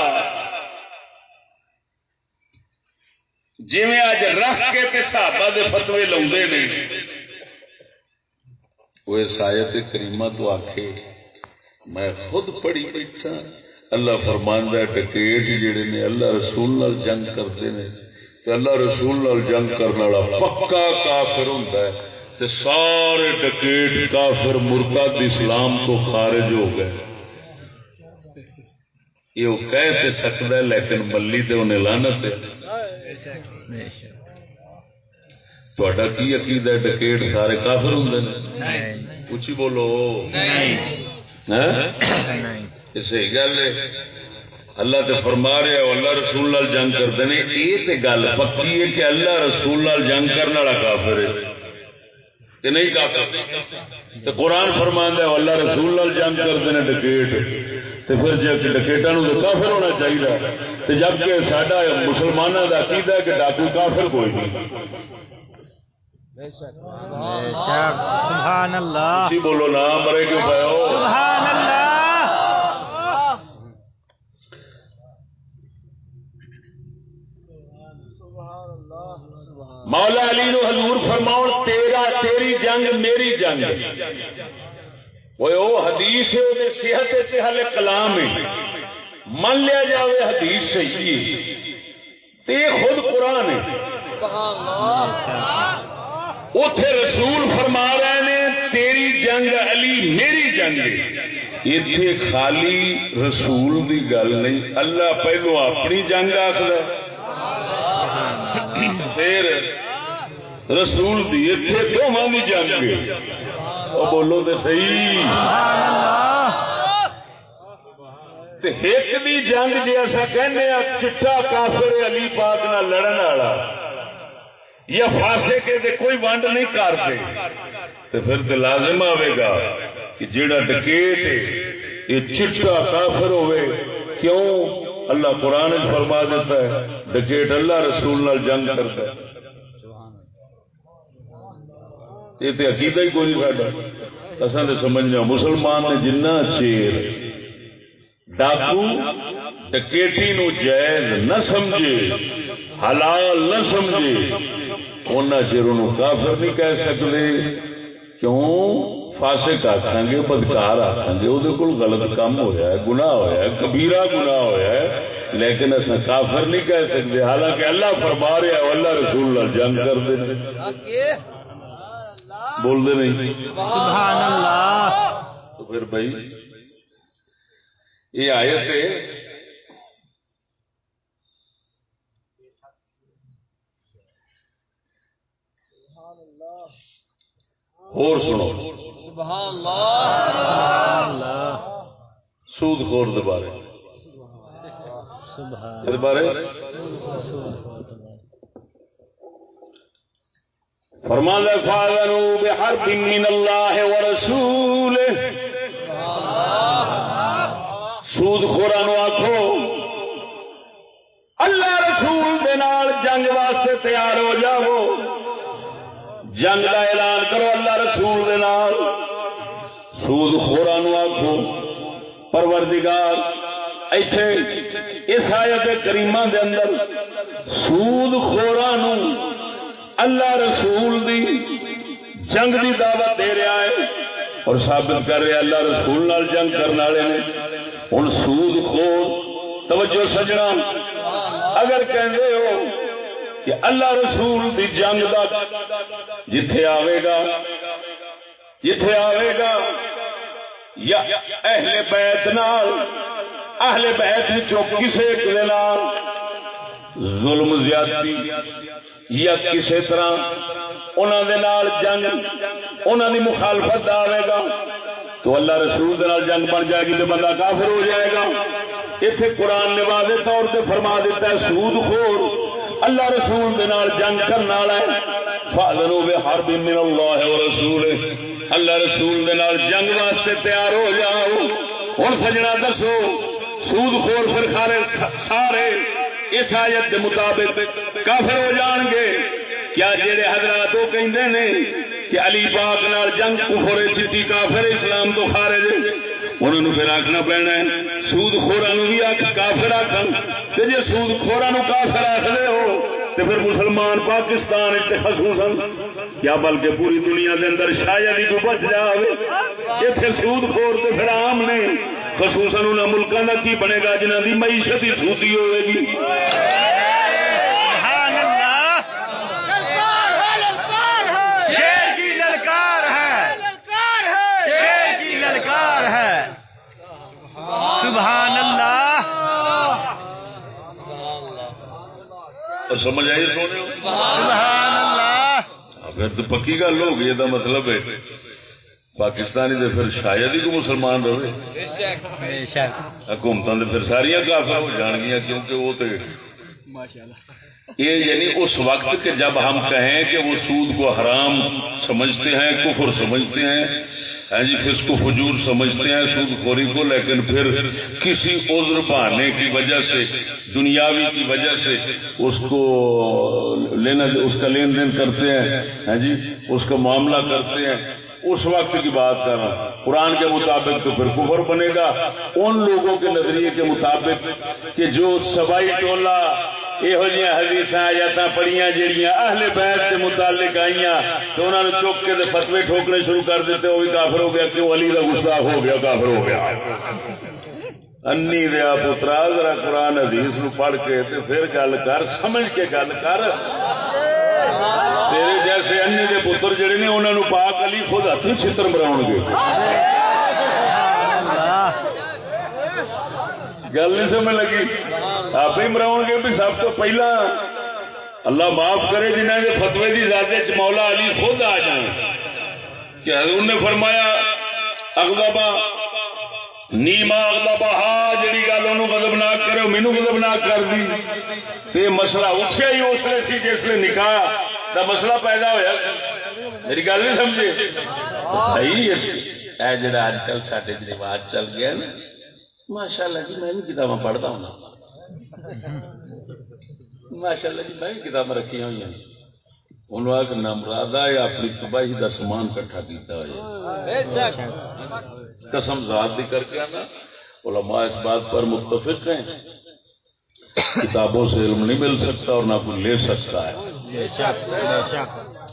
جی اج رکھ کے تے صحابہ دے فتوی لاؤندے نے۔ وہ اس آیت کریمہ تو آکھے، میں خود پڑھی بیٹھا۔ اللہ فرماندا ٹکیٹ جڑے نے اللہ رسول نال جنگ کرتے ہیں تے اللہ رسول نال جنگ کرنے والا پکا کافر ہوندا ہے، تے سارے ٹکیٹ کافر مرتد اسلام تو خارج ہو گئے۔ یہ وہ کہہ تے سکتا ہے لیکن ملی تے انہیں لانت ہے۔ تھوڑا کی عقید ہے؟ ڈکیٹ سارے کافر ہوں اچھی بولو۔ صحیح گل ہے۔ اللہ تے فرما رہا ہے اللہ رسول لال جنگ کرتے ہیں۔ یہ تے گل پکی ہے کہ اللہ رسول لال جنگ کرنے والا کافر ہے۔ کہ نہیں کافر؟ تو قرآن فرما ہے اللہ رسول لال جنگ کرتے ہیں ڈکیٹ۔ تو پھر جب ڈکیٹا تو کافر ہونا چاہیے تو جبکہ سڈا مسلمانوں کا عقیدہ ہے کہ ڈاکو کافر کوئی نہیں۔ سبحان اللہ بولو نا مرے کیوں پاؤ سبحان اللہ مولا علی نو حضور فرماؤ تیرا تیری جنگ میری جنگ۔ وہ حدیث ہے صحت سے ہلے کلام ہے۔ من لیا جائے حدیث صحیح تے خود قرآن ہے۔ اتے رسول فرما رہے نے، تیری جنگ علی میری جنگ اتے خالی رسول دی گل نہیں، اللہ پہلو اپنی جنگ آخر پھر رسول دی اتے دونوں کی جنگ بولو تو صحیح۔ ایک دی جنگ جی اصا کہنے چٹا کافر علی پاک نہ لڑن والا۔ یا فاسے کے دے کوئی ونڈ نہیں کرتے۔ تو پھر تو لازم آئے گا کہ جیڑا ڈکیٹ یہ چٹا کافر ہوئے کیوں؟ اللہ قرآن فرما دیتا ہے ڈکیٹ اللہ رسول نال جنگ کرتا ہے۔ یہ تو عقیدہ ہی کوئی نہیں ساڈا۔ اصل تو سمجھنا، مسلمان نے جنہ چیر ڈاکو ڈکیٹی نو جائز نہ سمجھے حلال نہ سمجھے ان چر کافر نہیں کہہ سکتے کیوں؟ فاسق آخان گے بدکار آخان گے وہ غلط کام ہوا ہے گناہ ہوا ہے کبیرا گناہ ہوا ہے لیکن اصا کافر نہیں کہہ سکتے حالانکہ اللہ فرما رہا ہے اللہ رسول اللہ جنگ کرتے بولتے نہیں۔ سبحان اللہ۔ تو پھر بھائی یہ آئے تھے اور سنو۔ سود خور دوبارے بارے۔ فرمان فاذنوا بحرب من الله ورسوله۔ سود خوران آخو اللہ رسول دے نال جنگ واسطے تیار ہو جاؤ۔ جنگ کا اعلان کرو اللہ رسول دے نال۔ سود خوران آخو پروردگار، ایتھے اس آیت کریمہ دے اندر سود خوران اللہ رسول دی جنگ دی دعوت دے رہا ہے اور ثابت کر رہا اللہ رسول نال جنگ کرنے والے نے۔ ہوں سود خور توجہ سجنا۔ اگر کہندے ہو کہ اللہ رسول دی جنگ دا جتھے آوے گا، جتھے آوے گا، یا اہل بیت نال، اہل بیت وچوں کسے ایک دے نال ظلم زیادتی یا کسی طرح انہوں دے نال جنگ انہوں دی مخالفت آئے گا۔ تو اللہ رسول دے جنگ بن جائے گی تو بندہ کافر ہو جائے گا۔ اتنے قرآن نے واضح طور پہ فرما دیتا ہے، سود خور۔ اللہ رسول دے نال جنگ کرنے والا ہے۔ فاضر بے ہر دن من اللہ و رسول اللہ رسول دے نال جنگ واسطے تیار ہو جاؤ۔ ہوں سجنا دسو، سود خور پھر خارے سارے اس آیت کے مطابق کافر ہو جان گے۔ کیا جڑے حضرات وہ کہندے نے کہ علی پاک نال جنگ کفر چٹی کافر اسلام تو خارج انہوں نے پھر آخنا پینا ہے، سود خورا بھی آخ کافر آخن تے جے سود خورا کافر آخر ہو تو پھر مسلمان پاکستان خصوصاً، کیا بلکہ پوری دنیا کے اندر شاید ہی کوئی بچ جائے اتنے سود خور تو پھر عام نے، خصوصاً ان ملکوں کا کی بنے گا جنہ کی معیشت ہی سوتی ہوئے گی۔ سبحان اللہ۔ سمجھ آئی سونے سبحان اللہ۔ پھر تو پکی گل ہو گئی یہ مطلب ہے۔ پاکستانی دے پھر شاید ہی کو مسلمان رہے۔ حکومت پھر ساریا کافر ہو جان گیا کیونکہ وہ تو یہ یعنی اس وقت کے جب ہم کہیں کہ وہ سود کو حرام سمجھتے ہیں کفر سمجھتے ہیں ہاں جی پھر اس کو فجور سمجھتے ہیں سود خوری کو، لیکن پھر کسی عذر بہانے کی وجہ سے، دنیاوی کی وجہ سے اس کو لینا، اس کا لین دین کرتے ہیں ہاں جی اس کا معاملہ کرتے ہیں۔ اس وقت کی بات کر رہا ہوں۔ قرآن کے مطابق تو پھر کفر بنے گا۔ ان لوگوں کے نظریے کے مطابق کہ جو سبائی ٹولہ یہو حدیث آیات پڑھیاں جہیا اہل بیت کے متعلق آئی تو انہوں نے چک کے فتوے ٹھوکنے شروع کر دیتے وہ بھی کافر ہو گیا کیوں علی کا گسا ہو گیا کافر ہو گیا انی دیا پترا ذرا قرآن حدیث نو پڑھ کے تے پھر گل کر سمجھ کے گل کر تیرے جیسے انی دے پتر جڑے نے انہوں نے پاک علی خود ہاتھ چتر مراؤ گے گل نہیں سمجھ لگی۔ آپ ہی مراؤ گے بھی سب تو پہلا۔ اللہ معاف کرے جنہیں کے فتوے کی زیادہ مولا علی خود آ جائیں۔ کہ حضور نے فرمایا اغلبا نیما اغلبا ہا جڑی گل انہوں غضبناک کرے مینو غضبناک کر دی۔ یہ مسئلہ اٹھیا ہی اس لیے تھی جس لیے نکاح دا مسئلہ پیدا ہوا میری گل نہیں سمجھے؟ صحیح ہے۔ جڑا اج کل سارے رواج چل گیا نا ماشاء اللہ جی میں بھی کتاباں پڑھتا ہوں ماشاء اللہ جی میں بھی کتابیں رکھی ہوئی ہیں۔ انہوں اپنی تباہی سامان کٹھا کیتا ہوا قسم ذات دی کر کے آنا۔ علماء اس بات پر متفق ہیں۔ کتابوں سے علم نہیں مل سکتا اور نہ کوئی لے سکتا ہے۔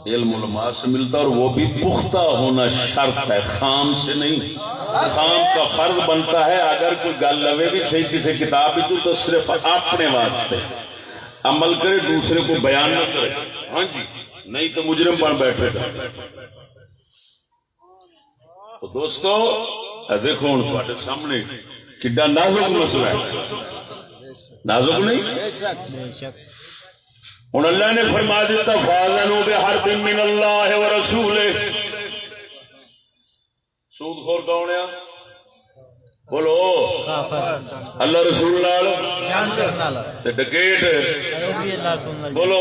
علم علماء سے ملتا اور وہ بھی پختہ ہونا شرط ہے، خام سے نہیں۔ خام کا فرض بنتا ہے، اگر کوئی گل لوے بھی صحیح کسی کتاب بھی تو صرف اپنے واسطے۔ عمل کرے، دوسرے کو بیان نہ کرے۔ ہاں جی نہیں تو مجرم بن بیٹھے گا۔ تو دوستو دیکھو ہوں تے سامنے کڈا نازک مسئلہ ہے۔ نازک نہیں؟ ہوں اللہ نے فرما دیتا فاضن بے ہر دن من اللہ و رسول سود خور کون ہے؟ بولو. اللہ رسول لال ڈکیٹ. بولو.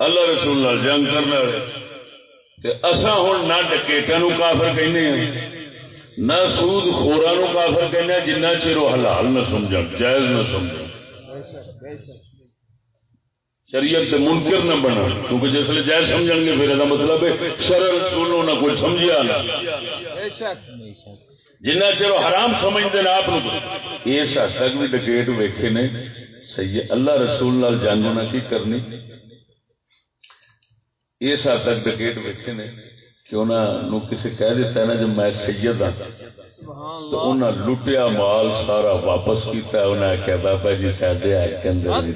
اللہ رسول لال جنگ کرنے والے. اصا ہوں نہ ڈکیٹا نو کافر کہنے ہیں نہ سود خورا نو کافر کہنے ہاں، جنہ چر وہ حلال نہ سمجھ جائز نہ سمجھ شریعت منکر نہ بنا کیونکہ جس لیے جائز سمجھ گے پھر یہ مطلب ہے شر رسول نہ کوئی سمجھا نہ جنہ چر حرام سمجھتے ہیں آپ اس حد تک بھی ڈکیٹ ویکھے نے صحیح اللہ رسول لال جنگ نہ کی کرنی۔ اس حد تک ڈکیٹ ویکھے نے کہ انہوں کسی کہہ دیتا ہے نا جب میں سید ہاں۔ تو انہیں لٹیا مال سارا واپس کیتا ہے انہیں کہا بابا جی سادے آئے کے اندر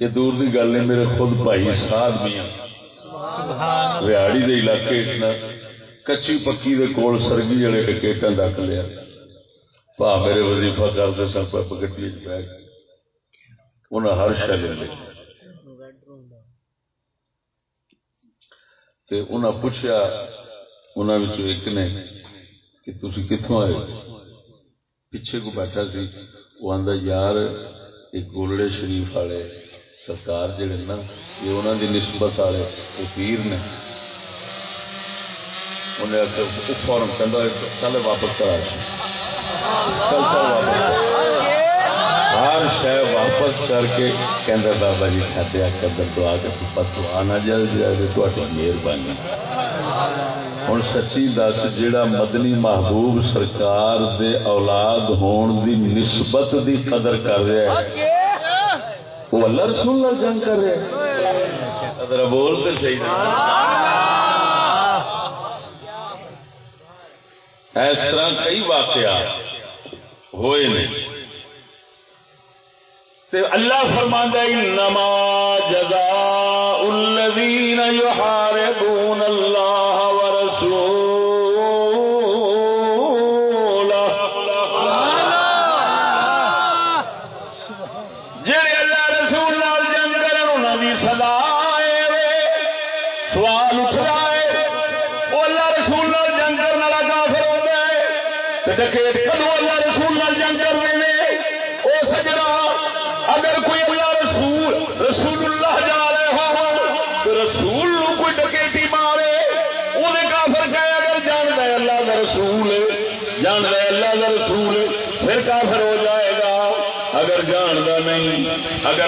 یہ دور کی گل نہیں میرے خود بھائی ساتھ بھی ریاڑی کے علاقے کچی پکی دے کول سرگی والے ٹکیٹاں ڈک لیا۔ پا میرے وظیفہ کرتے سن پہ گڈی انہیں ہر شہ لے لی انہیں پوچھا انہوں ایک نے کہ تھی کتوں آئے پیچھے کو بیٹھا سی وہ آدھا یار ایک گولڑے شریف والے سرکار جڑے نا یہ انہوں دی نسبت والے وہ پیر نے انہیں فورم کل واپس کرا کل واپس ہر شہ واپس کر کے کہہ بابا جی ساتھ قدر دعا کے دعا نہ جلد جائے تو مہربانی۔ ہوں سچی دس جا مدنی محبوب سرکار دے اولاد ہون دی نسبت دی قدر کر رہا ہے، وہ اللہ رسول اللہ جنگ کر رہا ہے۔ قدر بول تو صحیح۔ اس طرح کئی واقعات ہوئے اللہ فرماندہ انما جزاء الذین یحاربون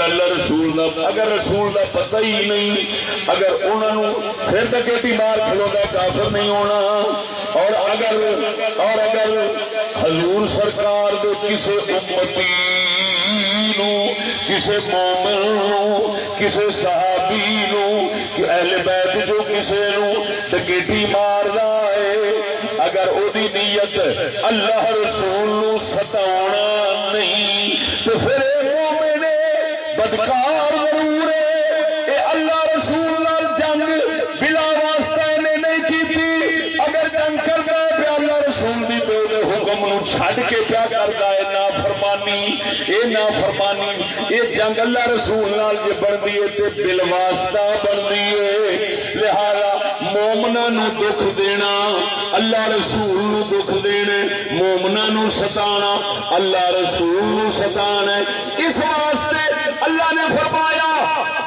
اللہ رسول دا اگر رسول دا پتہ ہی نہیں، اگر انہوں پھر ڈکیٹی مار کھلو گا کافر نہیں ہونا۔ اور اگر اور اگر حضور سرکار دے کسے امتی کسے مومن کسے صحابی نو کہ اہل بیت جو کسے نو ڈکیٹی مار ہے اگر او دی نیت اللہ رسول نو بدکار ضرور ہے۔ اے اللہ رسول جنگ بلا واسطہ نے نہیں کی اگر جنگ کرتا ہے اللہ رسول دی بے حکم نو چھڈ کے کیا کرتا ہے۔ نا فرمانی اے نا فرمانی یہ جنگ اللہ رسول نال جے بنتی ہے تے بل واسطہ بنتی ہے۔ لہذا مومنا نو دکھ دینا، اللہ رسول نو دکھ دینا مومنا نو ستانا، اللہ رسول نو ستانا۔ اس واسطے اللہ نے فرمایا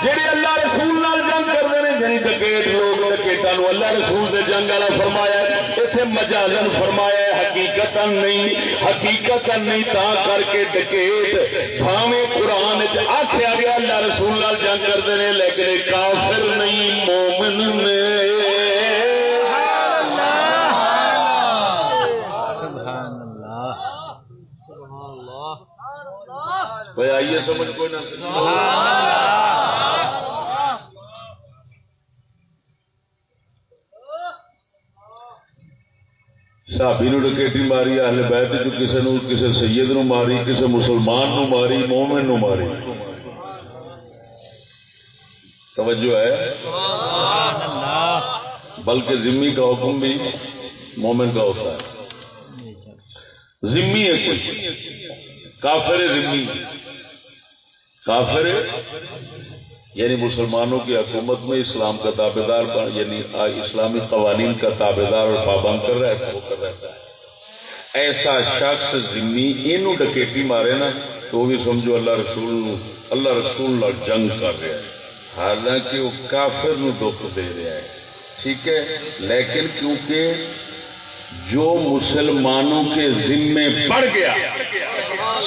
جہی اللہ رسول نال جنگ کرتے ہیں یعنی جنی ڈکیٹ لوگ ڈکیٹا اللہ رسول نے جنگ والا فرمایا اتنے مجازن فرمایا حقیقت نہیں حقیقت نہیں، تا کر کے ڈکیٹ بھاوے قرآن آخیا گیا، اللہ رسول نال جنگ کرتے ہیں، لیکن کافر نہیں، مومن نے کوئی صحابی نو ڈکیٹی ماری، اہل بیت جو کسی نو کسی سید نو ماری کسی مسلمان نو ماری، مومن نو ماری۔ توجہ ہے؟ بلکہ ذمی کا حکم بھی مومن کا ہوتا ہے۔ ذمی ہے کوئی؟ کافر ذمی کافر یعنی مسلمانوں کی حکومت میں اسلام کا تابے دار یعنی اسلامی قوانین کا تابے دار اور پابند کر رہا ہے رہتا ہے۔ ایسا شخص ذمی یہ ڈکیٹی مارے نا، تو بھی سمجھو اللہ رسول اللہ رسول اللہ جنگ کر رہا ہے۔ حالانکہ وہ کافر نو دکھ دے رہا ہے۔ ٹھیک ہے؟ لیکن کیونکہ جو مسلمانوں کے ذمے پڑ گیا،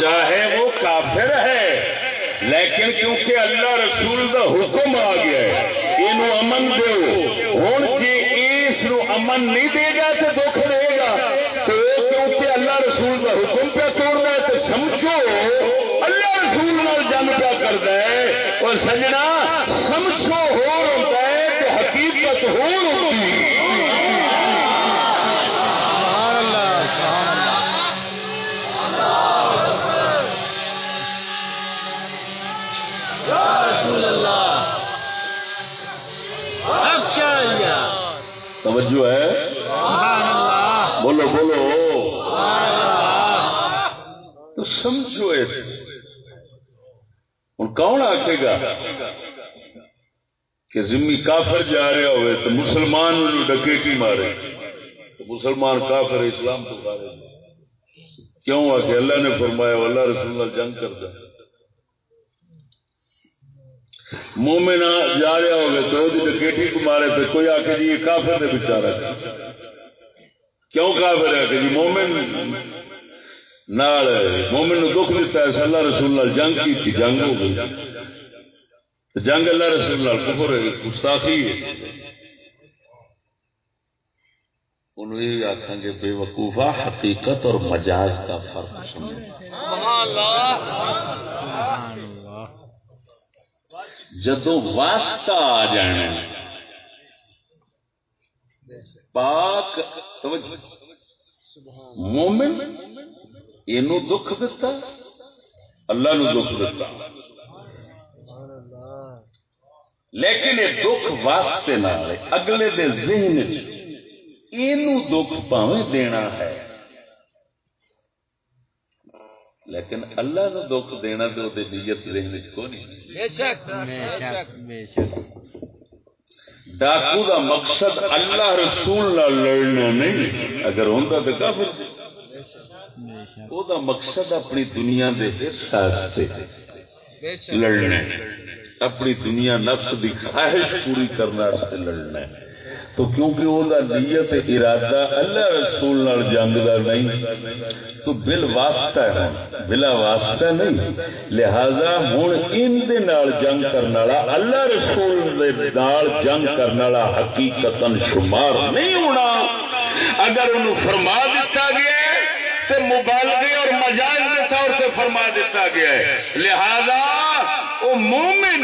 چاہے وہ کافر ہے لیکن کیونکہ اللہ رسول دا حکم آ گیا ہے یہ امن دو ہوں جی اس امن نہیں دے گا تو دکھ دے گا۔ تو کیونکہ اللہ رسول کا حکم پہ توڑنا ہے تو سمجھو، اللہ رسول جنگ پہ کرتا ہے اور سجنا بولو بولو۔ تو سمجھو ہوں کون آخے گا کہ زمی کافر جا رہا ہوئے تو مسلمان ڈکیٹی مارے۔ تو مسلمان کافر اسلام تو مارے۔ کیوں؟ آ کے اللہ نے فرمایا اللہ رسول اللہ جنگ کر دیا مومن جا رہا ہوگا تو وہ ڈکیٹی کو مارے تو کوئی آ کے جی یہ کافر نے بچارا کیوں کافر ہے کہ جی مومن نال مومن نو دکھ دیتا ہے اللہ رسول اللہ جنگ کی تھی جنگ ہو گئی۔ جنگ اللہ رسول اللہ کفر ہے گستاخی ہے۔ انہوں یہ آخان گے بے وقوفا حقیقت اور مجاز کا فرق جدو واسطہ آ جانا پاک مومن یہ دکھ دتا، اللہ نو دکھ دتا۔ لیکن یہ دکھ واسطے نہ اگلے دے ذہن اینو دکھ پاوے دینا ہے۔ لیکن اللہ نو دکھ دینا تو نیت ذہن چ کو نہیں ڈاکو دا مقصد اللہ رسول لڑنا نہیں، اگر ہوں تو کافر وہ مقصد اپنی دنیا دے ساستے لڑنا اپنی دنیا نفس کی خواہش پوری کرنے لڑنا ہے۔ تو کیونکہ وہ نیت ارادہ اللہ رسول نال جنگ کا نہیں، تو بل واسطہ ہے بلا واسطہ نہیں۔ لہذا ہوں ان جنگ کرنے والا، اللہ رسول نال جنگ کرنے والا حقیقت شمار نہیں ہونا۔ اگر انہوں فرما دیتا گیا تو مبالغے اور مجاز کے طور سے فرما دیتا گیا ہے۔ لہذا وہ مومن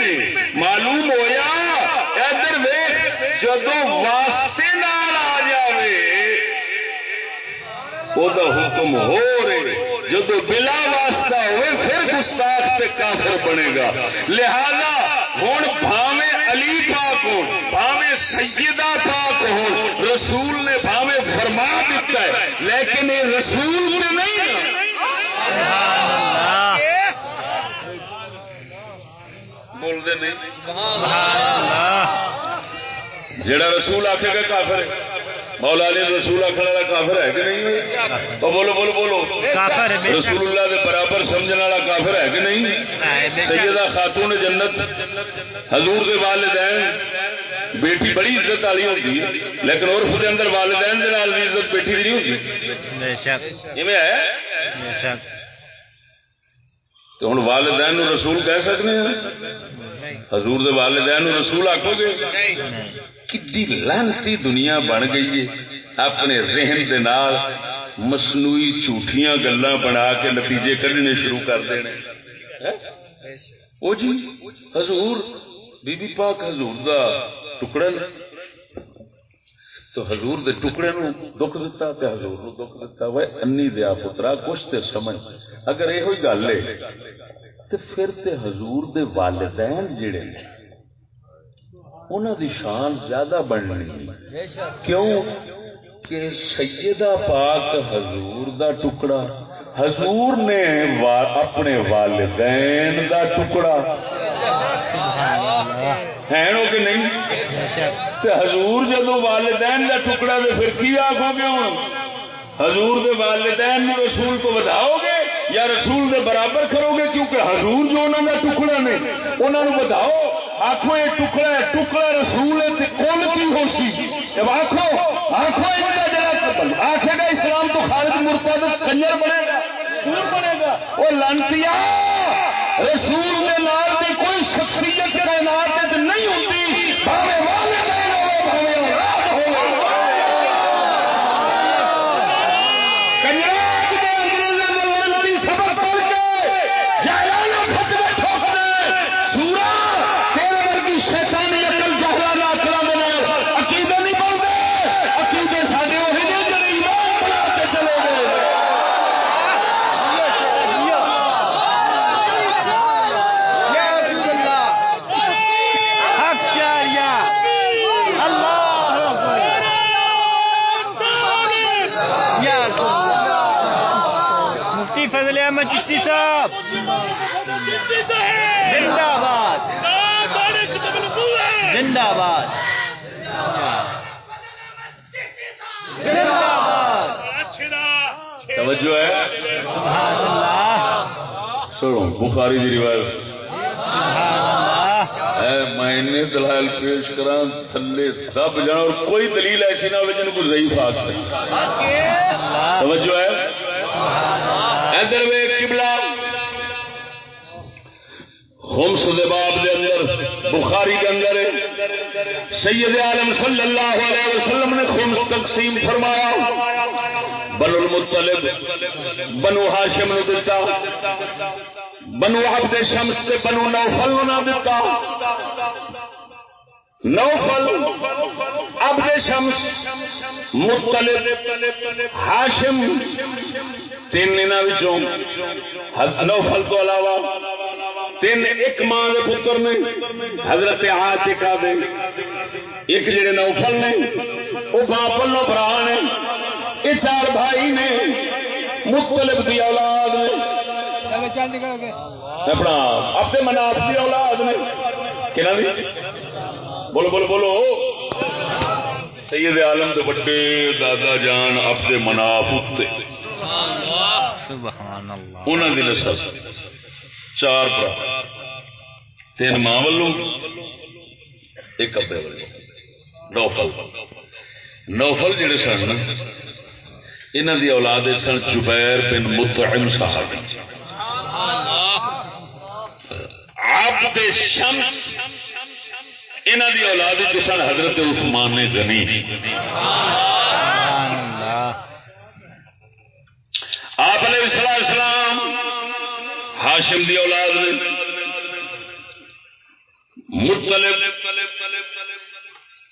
معلوم ہویا، ادھر ویخ جدو واسطے نال آ جائے وہ حکم ہو رہے۔ جدو بلا واسطہ ہوئے پھر گستاخ سے کافر بنے گا۔ لہذا ہوں بھاوے علی پاک ہو بھاوے سیدہ پاک ہو رسول نے بھاوے فرما دیتا ہے لیکن یہ رسول نے نہیں بولتے نہیں جڑا رسول آخے گا کافر مولا علی رسول آخر والا کافر ہے کہ نہیں؟ بولو بولو بولو۔ رسول اللہ دے برابر سمجھنے والا کافر ہے کہ نہیں؟ سیدہ خاتون جنت حضور دے والدین۔ بیٹی بڑی عزت والی ہوتی ہے لیکن عرف دے اندر والدین دے نال عزت بیٹی دی نہیں ہوتی ہے؟ تو ہوں والدین نو رسول کہہ سکتے ہیں؟ حضور دے والدین نو رسول آکو گے؟ کڈی لانتی دنیا بن گئی ہے اپنے ذہن دے نال مصنوعی جھوٹیاں گلاں بنا کے نتیجے کڈنے شروع کر دینے او جی حضور بی بی پاک حضور دا ٹکڑا تو حضور دے ٹکڑے نو دکھ دیتا تے حضور نو دکھ دیتا وہ انی دیا پترا کچھ تے سمجھ اگر یہ ہوئی گل ہے تے پھر تے حضور دے والدین جڑے نے انہاں دی شان زیادہ بننی کیوں؟ کہ سیدہ پاک حضور دا ٹکڑا حضور نے اپنے والدین دا ٹکڑا۔ ہے کہ نہیں؟ حضور جدو والدین کا ٹکڑا تو پھر کی آخو گے ہوں؟ حضور دے والدین نے رسول کو بتاؤ گے یا رسول دے برابر کرو گے؟ کیونکہ حضور جو انہوں کا ٹکڑا نے انہوں نے بتاؤ آخو یہ ٹکڑا ہے ٹکڑا رسول ہے کون کی ہوشی؟ سی آخو آخو آخے گا اسلام تو خارج مرتد کنجر بنے گا بنے گا۔ وہ لانتی رسول میں نال کی کوئی توجہ ہے؟ سنو بخاری دی روایت۔ میں دلائل پیش کرا تھلے دب جانا اور کوئی دلیل ایسی نہ ہو جن کو ضعیف سکے توجہ ہے؟ ادھر وے قبلہ۔ خمس دے باب دے اندر بخاری کے اندر سید عالم صلی اللہ علیہ وسلم نے خمس تقسیم فرمایا۔ المطلب، بنو ہاشم نے دیتا بنو عبد شمس تے بنو نوفل نہ دیتا نوفل، عبد شمس مطلب ہاشم، تین وچوں۔ نوفل تو علاوہ تین ایک ماں دے پتر نے، حضرت عاتقہ دے۔ ایک جڑے نوفل نے وہ باپل نو برا نے۔ یہ چار بھائی نے مختلف دی اولاد نے۔ اپنا اپنے مناف کی اولاد نے۔ کہنا بھی بولو بولو بولو۔ سید عالم دے بڑے دادا جان اپنے مناف اتے۔ سبحان اللہ انہوں دی نسل۔ چار برا۔ تین ماں ولو ایک ابے ولو نوفل۔ نوفل جڑے سن انہوں دی اولاد سن جبیر بن مطعم صاحب۔ عبد شمس۔ انہوں دی اولاد جو سن حضرت عثمان غنی۔ آپ علیہ الصلوۃ والسلام ہاشم دی اولاد نے۔ مطلب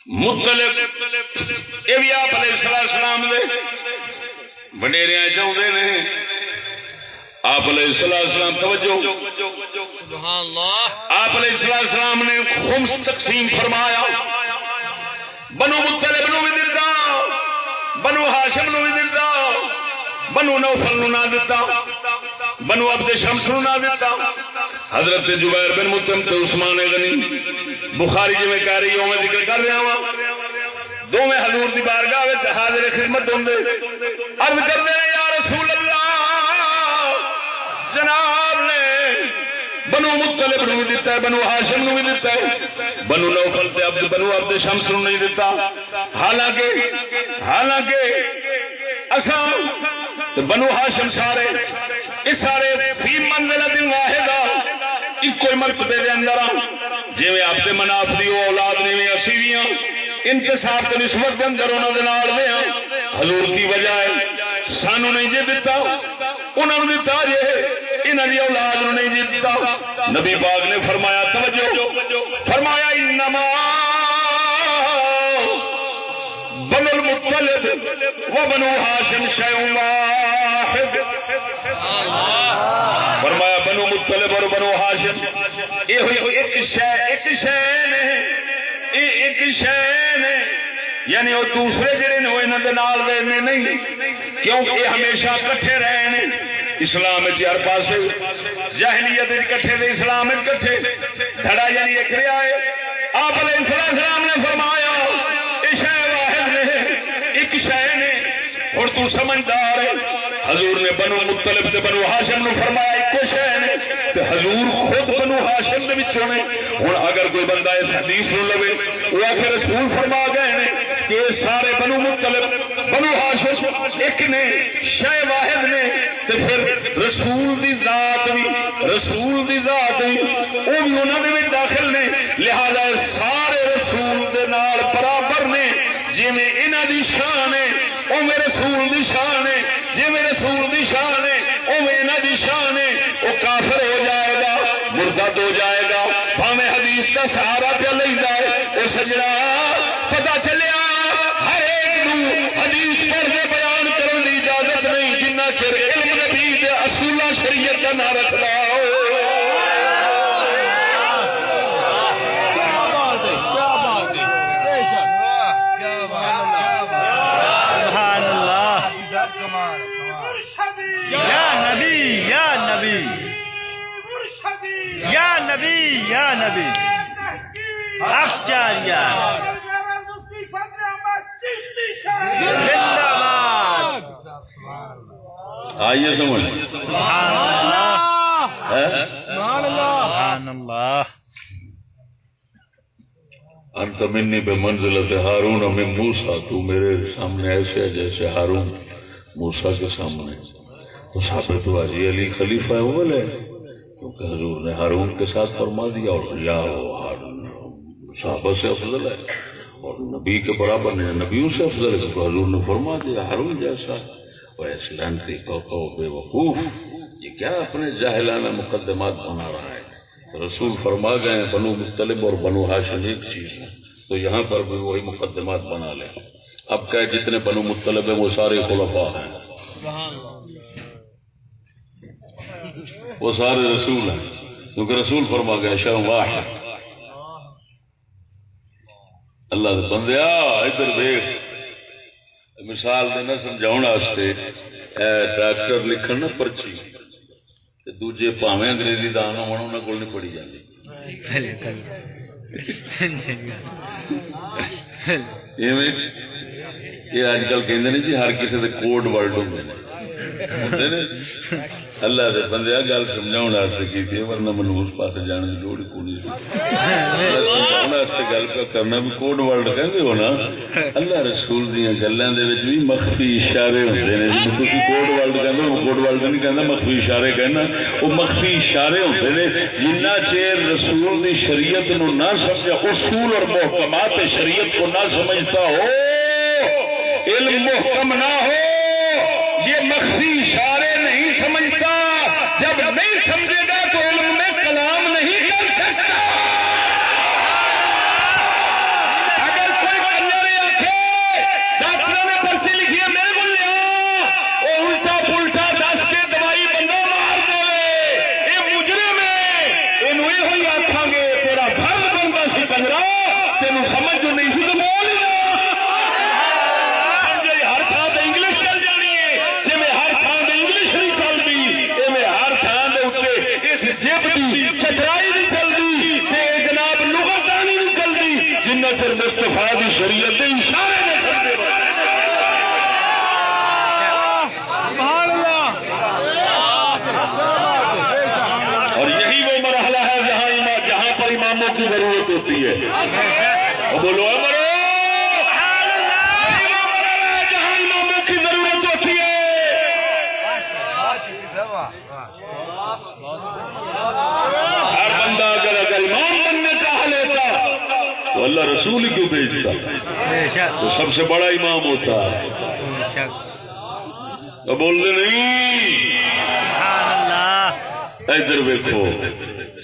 مطلب یہ بھی آپ علیہ الصلوۃ والسلام دے۔ وڈیریا چاہتے نے آپ علیہ الصلوۃ والسلام توجہ۔ آپ علیہ الصلوۃ والسلام نے خمس تقسیم فرمایا۔ بنو مطلب نو بھی دتا بنو ہاشم نو بھی دتا بنو نوفل نو نہ دتا بنو عبد شمس نو نہ دتا۔ حضرت جبیر بن متم تے عثمان غنی بخاری جی میں کہہ رہی ہوں میں ذکر کر رہا ہوں۔ دونوں حضور دی بارگاہ حاضر خدمت ہوندے عرض کردے ہیں، یا رسول اللہ، جناب نے بنو مطلب نو بھی دیتا ہے، بنو ہاشم نو بھی دیتا ہے۔ بنو نوفل تے عبد بنو عبد شمس نو نہیں دیتا حالانکہ حالانکہ اساں بنو ہاشم سارے یہ سارے فی منزل دن واحدہ ایک کوئی مرتبے دے اندر جی میں آپ مناف دی اولاد نے اسی بھی ہاں انتصاب تو نسبت کے اندر انہوں نے نال دے ہاں۔ حضور کی وجہ ہے۔ سانو نہیں جی دتا۔ انہوں نے دتا جے۔ انہوں نے اولاد نہیں جی دتا۔ نبی پاک نے فرمایا، توجہ۔ فرمایا، انما بنو المطلب و بنو ہاشم شیء واحد۔ فرمایا، بنو مطلب اور بنو ہاشم یہ ہوئی ایک شے ایک شے نے۔ ایک شے نے یعنی وہ دوسرے جڑے نے وہ انہوں دے نال دے نہیں، کیونکہ یہ ہمیشہ کٹھے رہے نے۔ اسلام ہر پاسے جاہلیت وچ کٹھے تے اسلام کٹھے۔ دھڑا یعنی ایک رہا ہے۔ آپ علیہ السلام نے فرمایا یہ شے واحد نے، ایک شے نے۔ اور تو سمجھدار حضور نے بنو مطلب تے بنو ہاشم نو فرمایا، ایک شے نے تے حضور خود بنو ہاشم دے وچوں نے۔ ہن اگر کوئی بندہ اس حدیث نو لوے وہ آخر رسول فرما گئے نے کہ سارے بنو مطلب بنو ہاشم ایک نے شے واحد نے، تے پھر رسول دی ذات بھی، رسول دی ذات بھی، وہ بھی انہوں دے وچ داخل نے۔ لہذا سارے رسول دے نال برابر نے۔ جی میں انہاں دی شان ہے او میرے رسول دی شان ہے۔ جی میں رسول دی شان ہے او میں انہاں دی شان ہے۔ وہ کافر ہو جائے گا مرتد ہو جائے گا۔ بھاوے حدیث کا سہارا پہ لینا ہے وہ سجڑا پتا چلیا ہر ایک حدیث پڑھنے بیان کرنے کی اجازت نہیں، جنہ چر علم نبی دے اصولہ شریعت کا نہ رکھنا نبی، یا نبی۔ حق چاریا زندہ باد. آئیے سمجھ. سبحان اللہ. ہے؟ سبحان اللہ. انت منی بے منزلت ہارون من موسا تو میرے سامنے ایسے ہے جیسے ہارون موسا کے سامنے. تو ثابت ہوا جی علی خلیفہ اول ہے. کیونکہ حضور نے ہارون کے ساتھ فرما دیا اور یا وہ صحابہ سے افضل ہے اور نبی کے برابر نہیں نبیوں سے افضل ہے۔ کیونکہ حضور نے فرما دیا ہارون جیسا وہ لانتی کو بے وقوف، یہ کیا اپنے جاہلانہ مقدمات بنا رہا ہے؟ رسول فرما گئے بنو مختلف اور بنو ہاشم ایک چیز ہے۔ تو یہاں پر بھی وہی مقدمات بنا لیں۔ اب کیا جتنے بنو مختلف ہیں، وہ سارے خلفاء ہیں۔ وہ سارے رسول ہیں۔ کیونکہ رسول فرما گئے شرم واحد۔ اللہ دے بندیا ادھر دیکھ مثال دینا سمجھاؤ واسطے ڈاکٹر لکھن نا پرچی دوجے پاویں انگریزی دان ہون، انہاں کول نہیں پڑھی جاندی۔ ایویں، یہ اج کل کہندے نے جی ہر کسی دے کوڈ ورڈ ہوندے جی۔ اللہ دے بندے گل سمجھاؤ واسطے کیتی ورنہ منوں اس پاسے جان دی لوڑ کوئی نہیں واسطے گل پہ کرنا بھی کوڈ ورڈ کہندے ہو نا۔ اللہ رسول دیاں گلاں دے وچ بھی مخفی اشارے ہوندے نے۔ جی تسی کوڈ ورڈ کہندے ہو کوڈ ورڈ نہیں کہندا، مخفی اشارے کہنا۔ وہ مخفی اشارے ہوندے نے۔ جنہ چیر رسول دی شریعت نو نہ سمجھا، اصول اور محکمات شریعت کو نہ سمجھتا ہو، علم محکم نہ ہو۔ یہ مخفی اشارے نہیں سمجھتا جب نہیں سمجھے گا تو علم میں کلام نہیں کر سکتا اگر کوئی کنجر آخے ڈاکٹر نے پرچی لکھی ہے میرے کو لیا وہ الٹا پلٹا دس کے دوائی بندہ مار دے یہ مجرم ہے یہ ہوئی آخا گے تیرا فرض بنتا سی کنجرا تین سمجھ جو نہیں سی تو بول ہی نہ جی ہر تھان تے انگلش چل جانی ہے جی ہر تھان تے انگلش نہیں چلتی ایویں ہر تھان دے اوتے اس جب دی چترائی نہیں چلتی تے جناب لغتانی نہیں چلتی جنہ چر مستفا دی شریعت دے اشارے نے سمجھے اور یہی وہ مرحلہ ہے جہاں امام جہاں پر اماموں کی ضرورت ہوتی ہے اور بولو اے مرو یہی وہ مرحلہ ہے جہاں اماموں کی ضرورت ہوتی ہے ہر بندہ اگر اگر امام بننے کا حل ہوتا تو اللہ رسول ہی کیوں بھیجتا بے شک تو سب سے بڑا امام ہوتا شک۔ تو بولتے نہیں۔ سبحان اللہ۔ ادھر ویکو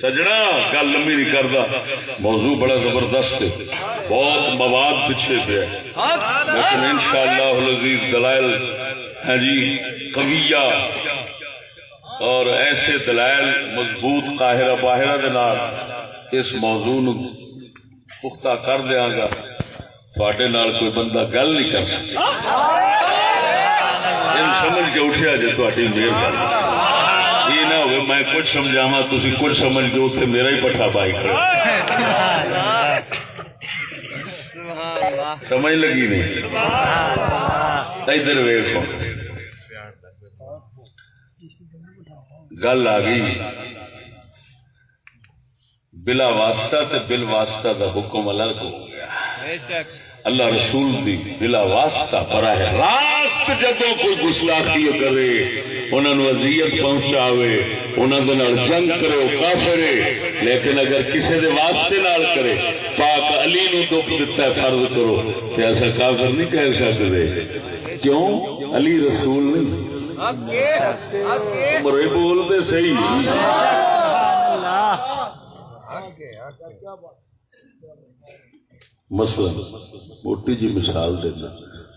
سجنا گل لمبی نہیں کرتا موضوع بڑا زبردست ہے۔ بہت مواد پیچھے پہ ہے۔ لیکن ان شاء اللہ دلائل ہے جی قویہ۔ اور ایسے دلائل مضبوط قاہرہ باہرہ دے اس موضوع پختہ کر دیا گا۔ تھوڑے کوئی بندہ گل نہیں کر سکتا سمجھ کے اٹھیا جی تھوڑی مہربانی یہ نہ ہوئے میں کچھ سمجھاوا تھی کچھ سمجھ کے اتنے میرا ہی پٹھا پائی کھڑے سمجھ لگی نہیں ادھر ویخو گل آ گئی بلا واسطہ تے بل واسطہ دا حکم الگ ہو گیا اللہ رسول دی بلا واسطہ براہ راست جدو کوئی گستاخی کرے انہوں نے اذیت پہنچاوے انہوں دے نال جنگ کرے وہ کافر ہے۔ لیکن اگر کسی دے واسطے نال کرے پاک علی نو دکھ دیتا ہے فرض کرو کہ ایسا کافر نہیں کہہ سکتے۔ کیوں؟ علی رسول نہیں۔ مرے بولتے صحیح۔ مثلا موٹی جی مثال دینا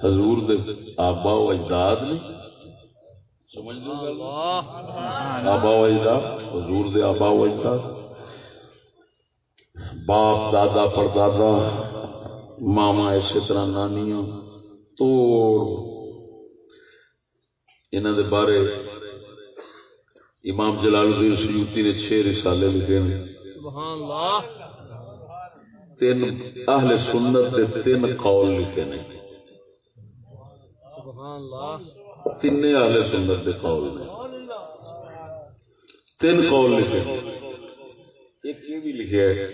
حضور دے آبا و اجداد نے سمجھ لو گل آبا و اجداد حضور دے آبا و اجداد۔ باپ دادا پردادا ماما اسی طرح نانیاں توڑ۔ انہوں دے بارے امام جلال الدین سیوتی نے چھ رسالے لکھے ہیں تین اہل سنت دے تین قول لکھے نے۔ تین اہل سنت دے قول نے۔ تین قول لکھے۔ ایک یہ بھی لکھا ہے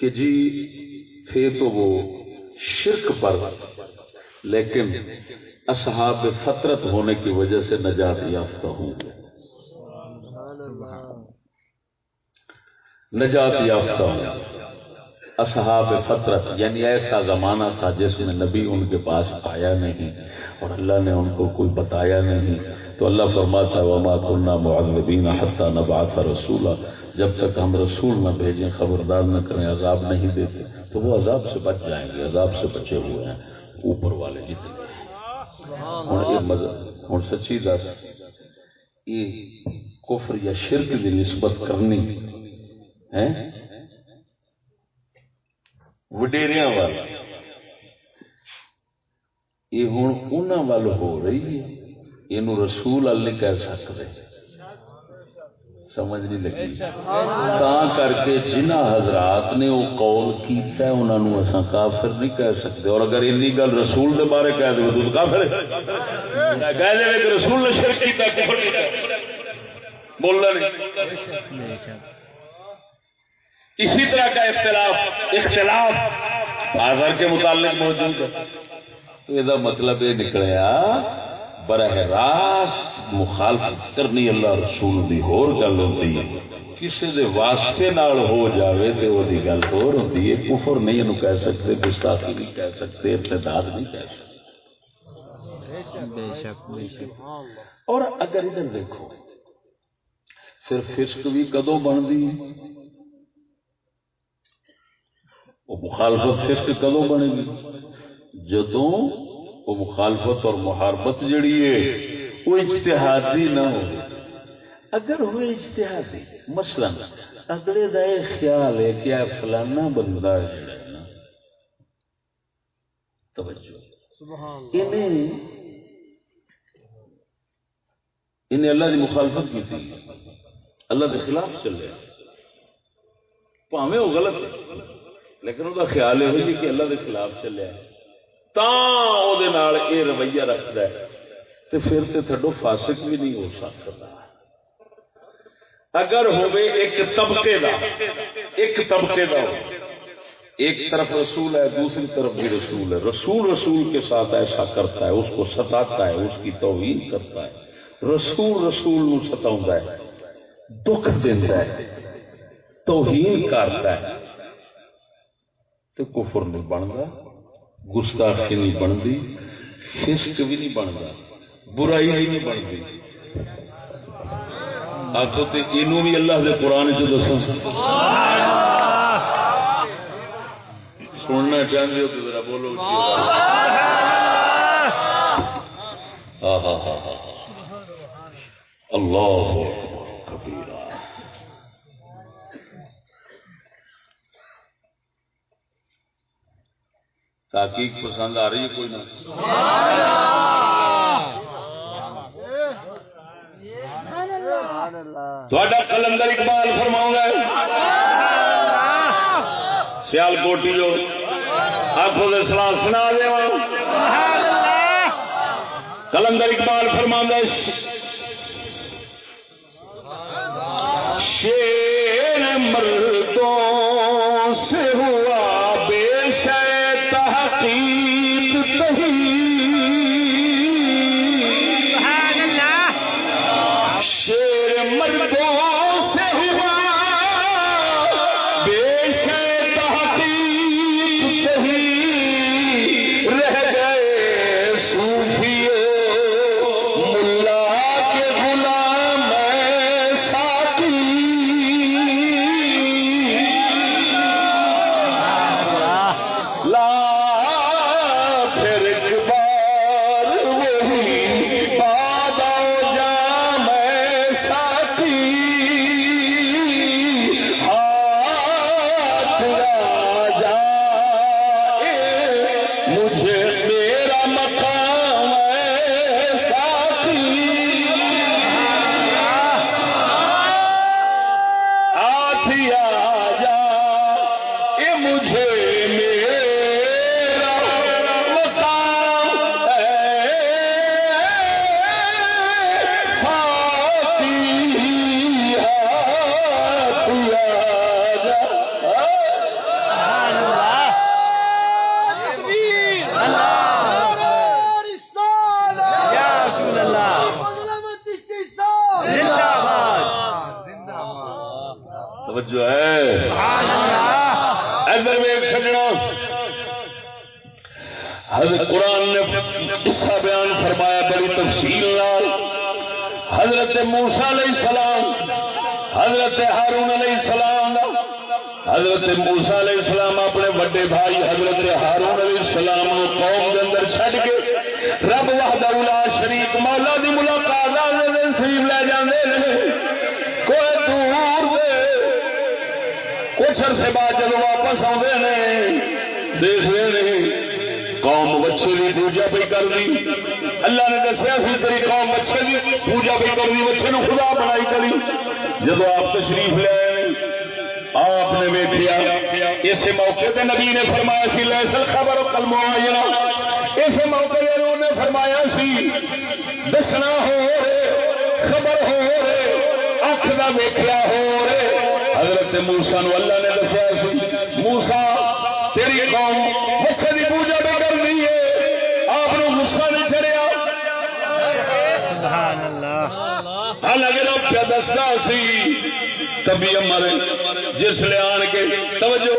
کہ جی تھے تو وہ شرک پر لیکن اصحاب فطرت ہونے کی وجہ سے نجات یافتہ ہوں۔ گے نجات یافتہ ہوں۔ اصحاب فطرت یعنی ایسا زمانہ تھا جس میں نبی ان کے پاس آیا نہیں اور اللہ نے ان کو کوئی بتایا نہیں۔ تو اللہ فرماتا وما كنا معذبین حتى نبعث رسولا۔ جب تک ہم رسول نہ بھیجیں، خبردار نہ کریں، عذاب نہیں دیتے، تو وہ عذاب سے بچ جائیں گے، عذاب سے بچے ہوئے ہیں اوپر والے جتنے۔ ہوں سچی دس یہ کفر یا شرک کی نسبت کرنی ہے۔ وڈیریا وال یہ ہوں انہوں وال ہو رہی ہے یہ رسول اللہ کہہ سکتے۔ سمجھ نہیں لگی۔ تا کر کے جنہ حضرات نے وہ قول کیتا ہے انہوں نے اساں کافر نہیں کہہ سکتے۔ اور اگر انی گل رسول دے بارے کہہ دے تو کافر ہے۔ کہہ دے کہ رسول نے شرک کیتا، کفر کیتا۔ بولنا نہیں۔ اسی طرح کا اختلاف اختلاف آزر کے متعلق موجود ہے۔ تو یہ مطلب یہ نکلیا براہ راست مخالفت کرنی اللہ رسول دی، ہور گل ہوتی ہے۔ کسی دے واسطے نال ہو جاوے تے وہ دی گل ہور ہوتی ہے۔ کفر نہیں انہوں کہہ سکتے، گستاخی نہیں کہہ سکتے، ارتداد نہیں کہہ سکتے۔ اور اگر ادھر دیکھو، پھر فسق بھی کدو بن دی وہ مخالفت فسق کدو بنے گی۔ جدوں وہ مخالفت اور محاربت جڑی ہے وہ اجتہادی نہ ہو۔ اگر ہوئے اجتہادی مثلا اگلے دا خیال ہے کہ فلانا بندہ ہے توجہ۔ انہیں انہیں اللہ کی مخالفت کی تھی۔ اللہ کے خلاف چلے۔ پاوے وہ غلط ہے۔ لیکن وہ خیال یہ جی کہ اللہ کے خلاف چلے یہ رویہ رکھتا ہے تو پھر تو تھڈو فاسق بھی نہیں ہو سکتا اگر ہوئے ایک طبقے دا، ایک طبقے دا ہو۔ ایک طرف رسول ہے، دوسری طرف بھی رسول ہے۔ رسول رسول کے ساتھ ایسا کرتا ہے، اس کو ستاتا ہے، اس کی توہین کرتا ہے۔ رسول رسول نو ستا ہے، دکھ دینا ہے، توہین کرتا ہے۔ تو کفر نہیں بنتا گستاخی نہیں بنتی فسق بھی نہیں بنتا برائی بھی نہیں بنتی آخو تو یہ بھی اللہ کے قرآن چ دس سننا چاہتے ہو تو ذرا بولو ہاں ہاں ہاں اللہ تحقیق پسند آ رہی ہے، کوئی نہ کلندر اقبال فرماؤں گا سیال کوٹی جو آخو دے سلام سنا دے کلندر اقبال فرما شیر کچھ عرصے بعد جب واپس آتے ہیں دیکھ رہے ہیں قوم بچے کی پوجا پہ کر دی اللہ نے دسیا سی، تیری قوم بچے کی پوجا پہ کر دی بچے خدا بنائی کری۔ جب آپ تشریف لے آپ نے ویٹیا اس موقع پہ نبی نے فرمایا سی لسل خبر کلم آئینا اس موقع پہ انہوں نے فرمایا سی، دسنا ہو رہے، خبر ہو رہے، اکھ کا ویخیا ہو رہے۔ حضرت موسا نو اللہ نے دسیا سی موسا تیری قوم بچے کی پوجا پہ کر دی ہے۔ آپ غصہ نہیں چڑیا حالانکہ دستا سی کبھی امر جس لے آن کے، توجہ،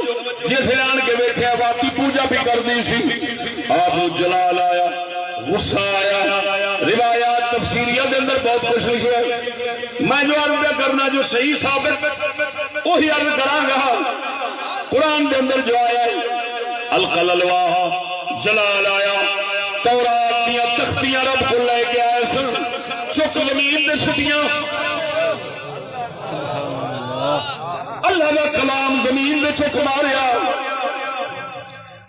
جس لے آن کے ویٹیا باقی پوجا بھی کرتی سی۔ آپ جلال آیا، غصہ آیا۔ روایات تفسیریہ دے اندر بہت کچھ لکھا ہے۔ میں جو عرض کرنا جو صحیح ثابت وہی عرض کرا گا۔ قرآن دے اندر جو آیا ہے القل الواہ جلال آیا۔ تورات دیا تختیاں رب کو لے کے آئے سن۔ چک زمین دے سٹیاں۔ اللہ کا کلام زمین دے چک ماریا۔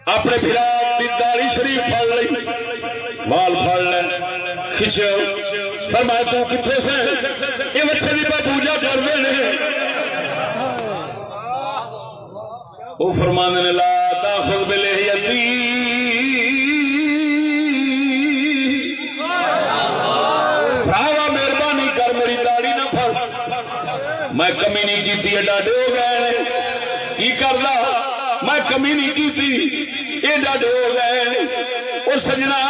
اپنے بھرا کی داڑی شریف پڑ لی۔ بال پڑ لے۔ کھچ پر میں تو کتنے سے یہ بچے بھی پوجا کر رہے ہیں۔ وہ فرمان نے لا تاخذ بلہیتی بھراوا مہربانی کر میری داڑی نہ پھڑ۔ میں کمی نہیں کی ڈاڈے ہو گئے کی کردا؟ میں کمی نہیں کی یہ ڈاڈے ہو گئے اور سجنا،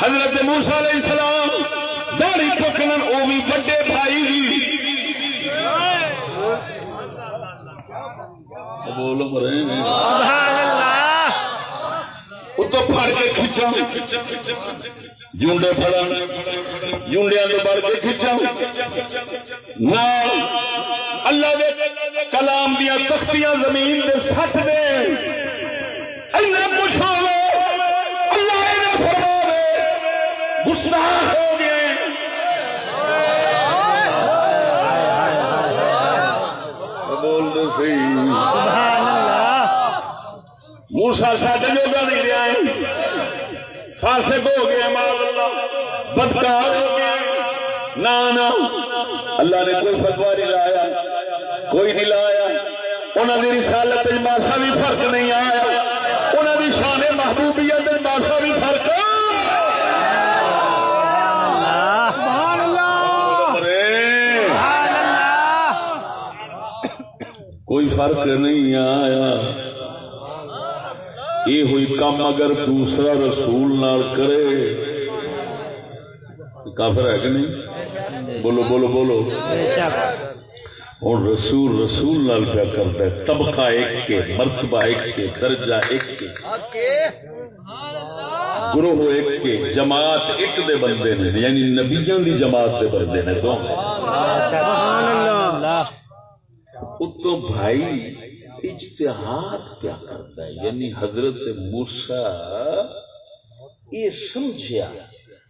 حضرت موسا علیہ السلام داڑی پکڑن وہ بھی بڑے بھائی بھی بولو مرے اتو پھڑ کے کھچا جونڈے پھڑن جونڈیا تو بڑھ کے کھچا اللہ دے کلام دیا تختیاں زمین دے سٹ دے۔ کچھ اللہ فرما دے گستاخ ہو گئے بول دے سی موسا سڈ جوگا نہیں رہا فاسق ہو گیا مال اللہ۔ بدکار ہو گیا نہ اللہ نے کوئی فتوا نہیں لایا۔ کوئی نہیں لایا۔ انہوں نے رسالت ماسا بھی فرق نہیں آیا۔ انہوں نے شان محبوبیت ماسا بھی فرق کوئی فرق نہیں آیا۔ یہ ہوئی کام اگر دوسرا رسول نال کرے۔ کافر ہے کہ نہیں؟ بولو بولو بولو۔ ہوں رسول رسول نال کیا کرتا ہے۔ طبقہ ایک کے مرتبہ ایک کے درجہ ایک کے۔ گروہ ایک کے جماعت ایک دے بندے نے یعنی نبیوں دی جماعت دے بندے نے۔ دو اتو بھائی اجتہاد کیا کرتا ہے؟ یعنی حضرت موسا یہ سمجھیا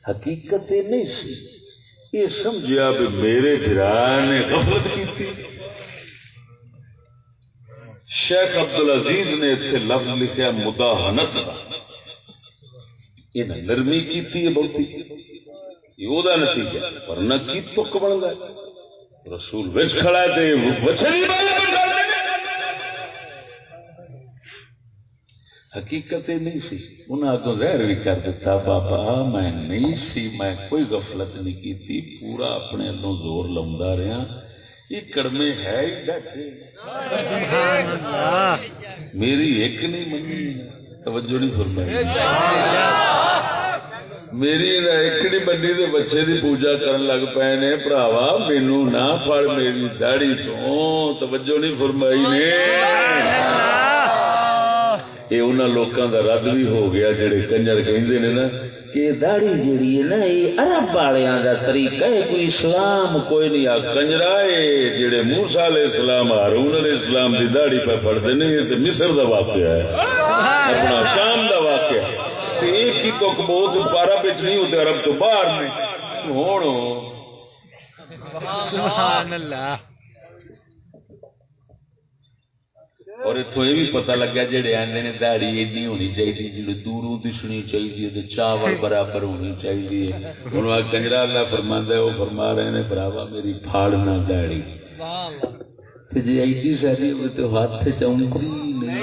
حقیقت یہ نہیں سی۔ یہ سمجھیا بھی میرے برا نے غفلت کی تھی۔ شیخ عبد العزیز نے اتنے لفظ لکھا مداحنت یہ نرمی کی تھی بہتی۔ یہ نتیجہ پر نہ کی تک بن گئے رسول بچ کھڑا ہے حقیقت نہیں سی۔ انہیں اگوں زہر بھی کر دیتا بابا میں نہیں سی میں کوئی غفلت نہیں کی تھی پورا اپنے لوں زور لمدا رہا یہ کڑمے ہے ہی میری ایک نہیں منی توجہ نہیں فرمائی۔ میری ایک نہیں منی تو بچے کی پوجا کرن لگ پے نے۔ پراوا مینو نہ پڑ میری داڑی تو توجہ نہیں فرمائی نے۔ یہ انہوں لوگوں کا رد بھی ہو گیا جڑے کنجر کہندے نے نا کہ داڑھی جیڑی ہے نا یہ عرب والوں کا طریقہ ہے کوئی اسلام کوئی نہیں آ کنجرا ہے جڑے موسا علیہ السلام ہارون علیہ السلام دی داڑھی پہ پڑھتے ہیں یہ تو مصر دا واقعہ ہے اپنا شام دا واقعہ ہے ایک ہی تو بہت عرب نہیں ہوتے عرب تو باہر نے ہوں سبحان اللہ اور اتو یہ بھی پتا لگا جہے آدھے نے دہڑی ایڈی ہونی چاہیے جی دوروں دسنی چاہیے چاول برابر ہونی چاہیے ہوں کنجرا اللہ فرما وہ فرما رہے ہیں براوا میری پھاڑنا دہڑی جی ایڈی ساری ہوئی تو ہاتھ چونکری نہیں۔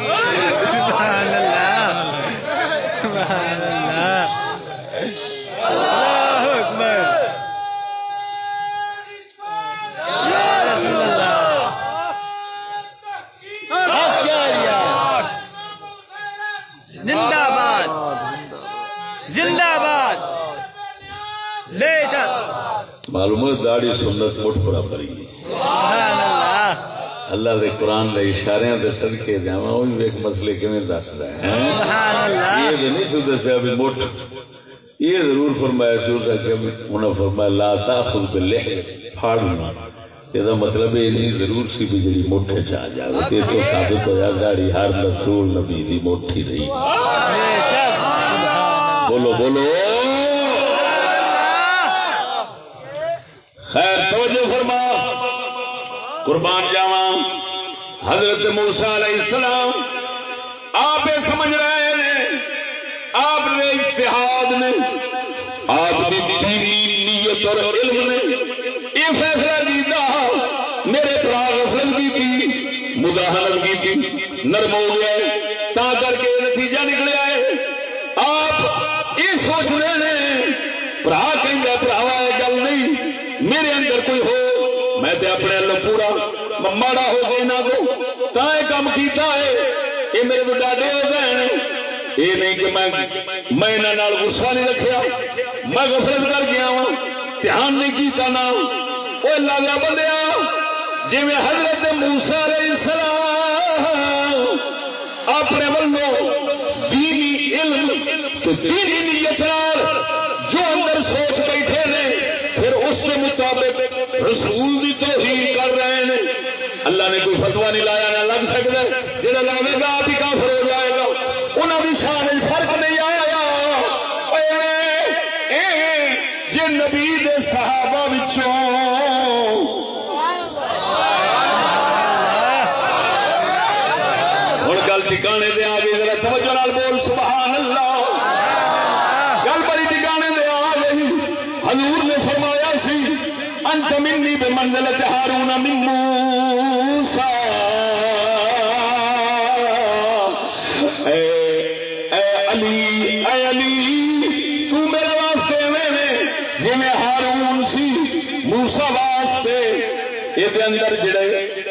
معلوم ہے داڑھی سنت مٹھ برابر ہی اللہ۔ دے قرآن دے اشارے دے صدقے جاواں وہ بھی ایک مسئلے کیویں دسدا ہے؟ سبحان اللہ۔ یہ نہیں سو دسیا بھی مٹھ۔ یہ ضرور فرمایا سو کہ انہوں نے فرمایا لا تاخذ باللحیہ پھاڑنا یہ مطلب یہ نہیں ضرور سی بھی جی مٹھ چ جائے یہ تو ثابت ہوا گاڑی ہر رسول نبی دی موٹھی رہی۔ بولو بولو۔ خیر توجہ فرما۔ قربان جاوا حضرت موسا علیہ السلام آپ یہ سمجھ رہے ہیں، آپ نے اتحاد نے آپ کی دینی نیت اور علم نے یہ فیصلہ کیتا میرے برا غفلت کی تھی مداحنت کی تھی نرم ہو گیا تا کر کے یہ نتیجہ میں ماڑا ہو گئی نہ کو تا یہ کام کیتا ہے یہ میرے کو ڈاڈے ہو گئے ہیں یہ نہیں کہ میں میں انہاں نال غصہ نہیں رکھیا میں غفلت کر گیا ہوں دھیان نہیں کیتا نہ وہ لالا بندیا جی میں حضرت موسا علیہ السلام اپنے ولو دینی علم تو دینی نیت نے کوئی فتوا نہیں لایا نہ لگ سکتا جہاں لاوے گا آپ ہی کافر ہو جائے گا۔ انہوں کی شان فرق نہیں آیا۔ جی نبی دے صحابہ وچوں۔ گل ٹکانے دے آ گئی ذرا توجہ نال بول، سبحان اللہ۔ گل بڑی ٹکانے دے آ گئی۔ حضور نے فرمایا سی، انت منی بے منزلت ہارون من اے اے علی اے علی، تو میرے واسطے میں جی میں ہارون سی موسا واسطے یہ اندر جڑے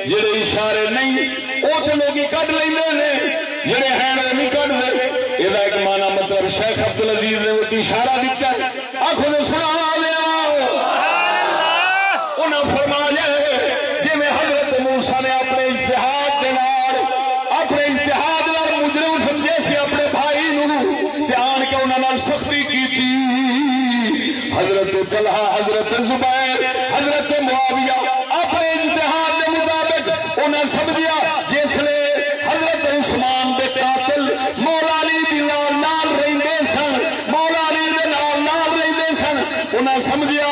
جڑے اشارے نہیں، وہ تو لوگ کٹ لیں جڑے ہیں نہیں کٹ دے۔ یہ ایک مانا مطلب شیخ عبد العزیز نے وہ اشارہ دیتا ہے۔ آخو نے سنا لیا انہیں فرمایا جی میں حضرت موسا نے اپنے اشتہار کے نال اپنے اشتہار نال مجرم سمجھے سی اپنے بھائی نو دھیان کے انہوں نے سختی کی تھی حضرت طلحہ، حضرت زبیر، حضرت معاویہ اپنے اشتہار کے مطابق انہیں سمجھیا، جس نے حضرت عثمان دے قاتل مولا علی دی نال نال رہندے سن مولا علی دے نال نال رہندے سن۔ انہیں سمجھیا،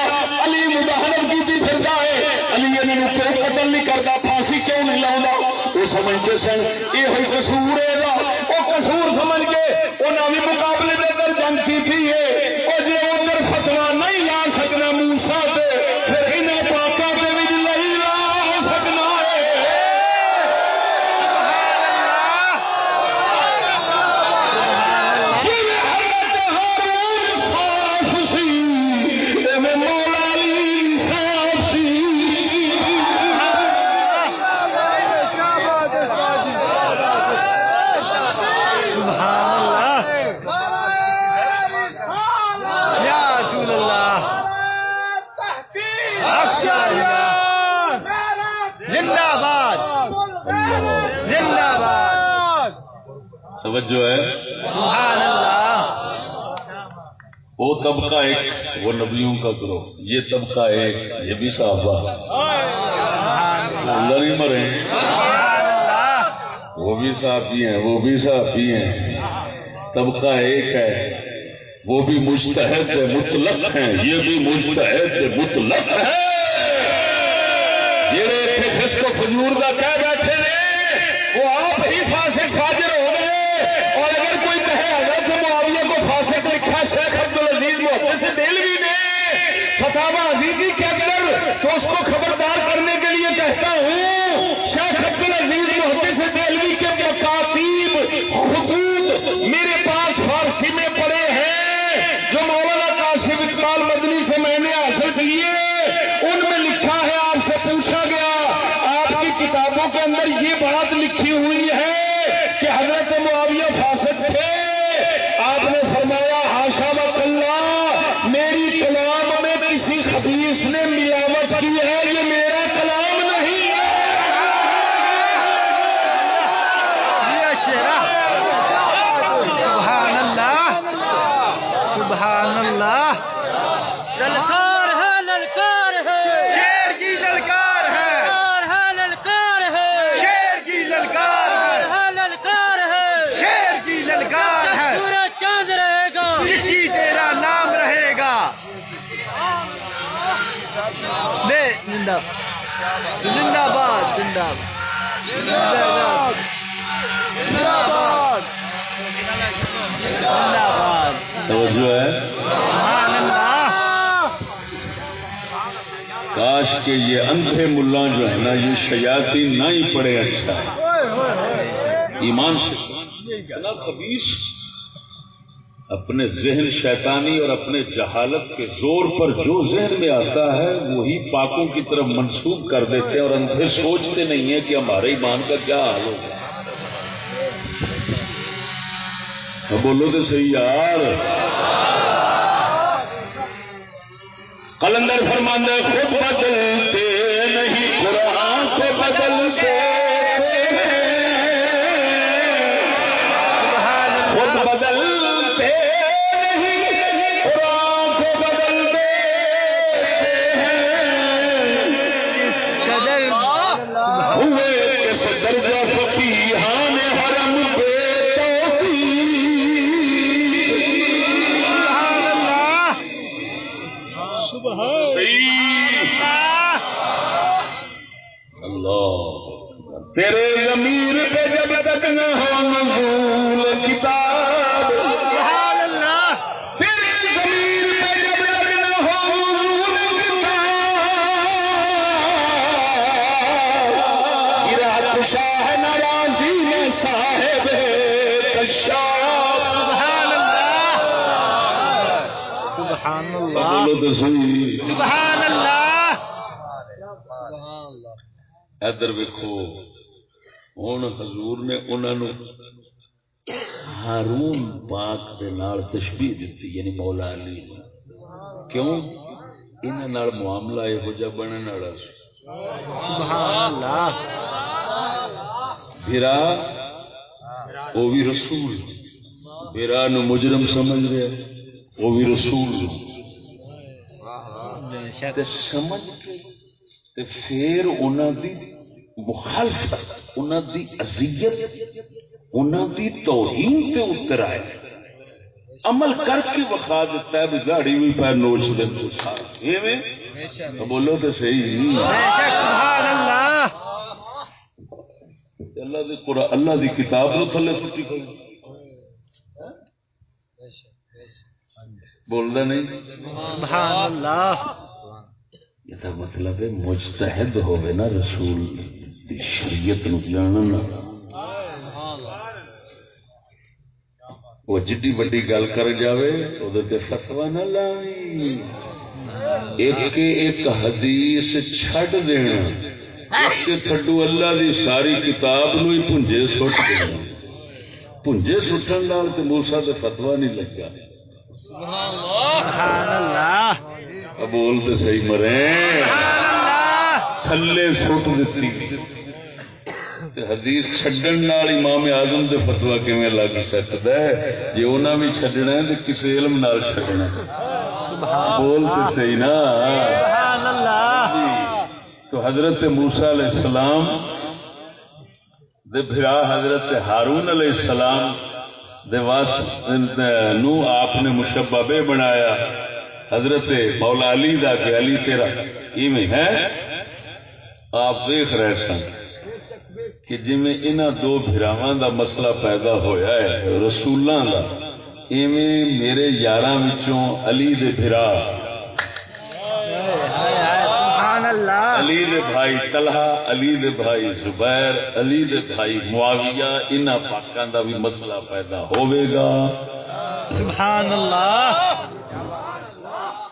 علی مداحنت کی پھرتا ہے۔ علی انہوں کوئی قتل نہیں کرتا پھانسی کیوں نہیں لاؤں وہ سمجھتے سن یہ قصور ہے گا وہ قصور سمجھ کے انہیں بھی مقابلے دے کر جنگ کی تھی ہے۔ اور جی نہیں لا سکنا موسا توجہ ہے سبحان اللہ. وہ طبقہ ایک وہ نبیوں کا گروہ. یہ طبقہ ایک یہ بھی صحابہ. اللہ. نہیں مرے وہ بھی صحابی ہیں وہ بھی صحابی ہیں. طبقہ ایک ہے وہ بھی مستحد مطلق ہیں. یہ بھی مستحد مطلق ہے. یہ جس کو فجور کا کہہ بیٹھے وہ آپ ہی فاسق فاجر ہو گئے اور اگر کوئی کہے حضرت معاویہ کو فاسق لکھا شیخ عبد العزیز محدث دلوی نے فتح عزیزی کے اندر تو اس کو خبردار کرنے کے لیے کہتا ہوں، شیخ عبد العزیز محدث دہلوی کے مکاتیب خطوط میرے پاس فارسی میں پڑے ہیں، جو مولانا قاسم اقبال مدنی سے میں نے حاصل کیے، ان میں لکھا ہے، آپ سے پوچھا گیا، آپ کی کتابوں کے اندر یہ بات لکھی کاش کے یہ اندھے ملا جو ہے نا، یہ شیاتی نہ ہی پڑے اچھا۔ ہے ایمان سے اتنا خبیص اپنے ذہن شیطانی اور اپنے جہالت کے زور پر جو ذہن میں آتا ہے، وہی پاکوں کی طرف منسوخ کر دیتے ہیں اور اندھے سوچتے نہیں ہیں کہ ہمارے ایمان کا کیا حال ہوگا۔ بولو تو صحیح یار۔ کلندر فرماندہ خود بدلتے تیرے ضمیر پہ جب تک نہ ہو نزول کتاب سبحان اللہ۔ تیرے ضمیر پہ جب تک نہ ہو نزول کتاب۔ گرا شاہ ناراضی میں صاحب کشاف۔ سبحان اللہ۔ سبحان اللہ۔ بولو تو صحیح۔ سبحان اللہ۔ ادھر ویکو ہوں حضور نے انہوں ہارون پاک دے نال تشبیح دیتی یعنی مولا علی کیوں انہاں نال معاملہ یہو جہ بننے والا سی سبحان اللہ بھرا وہ بھی رسول بھرا نو مجرم سمجھ رہے وہ بھی رسول تے سمجھ کے تے پھر انہاں دی مخالفت انہاں دی اذیت انہاں دی توہین تے اتر آئے۔ عمل کر کے وقا دیتا ہے بھی گاڑی پیر نوچ دے ایویں؟ بولو صحیح۔ سبحان اللہ اللہ دی قرآن اللہ دی کتاب نو تھلے سٹی کھڑی بولدا نہیں؟ سبحان اللہ۔ یہ مطلب ہے مجتہد ہوئے نا رسول۔ دی شریعت نو جانن وہ جڈی وڈی گل کر جاوے او تے فتوا نہ لائی ایک ایک حدیث چھڈ دینا۔ اس کے تھڈو اللہ دی ساری کتاب نو ہی پنجے سٹ دینا۔ پنجے سٹن نال تے موسی تے فتوا نہیں لگا۔ سبحان اللہ۔ اب بول تے صحیح مرے۔ سبحان اللہ تھلے سٹ دیتی۔ حدیث چڈن نال امام اعظم دے فتوا کیویں لگ سکتا ہے؟ جی انہاں بھی چڈنا ہے تو کسی علم نال چڈنا بول تو صحیح نا۔ سبحان اللہ۔ جی۔ تو حضرت موسا علیہ السلام دے بھرا حضرت ہارون علیہ السلام دے واسطے نو آپ نے مشبہ بنایا۔ حضرت مولا علی دا کہ علی تیرا ایویں ہے؟ آپ دیکھ رہے سن۔ کہ جی میں انہ دو بھراواں دا مسئلہ پیدا ہویا ہے رسولاں دا ایویں میرے یاراں وچوں علی دے بھرا سبحان اللہ۔ علی دے بھائی طلحہ علی دے بھائی زبیر علی دے بھائی معاویہ انہ پاکاں دا بھی مسئلہ پیدا ہوے گا۔ سبحان اللہ۔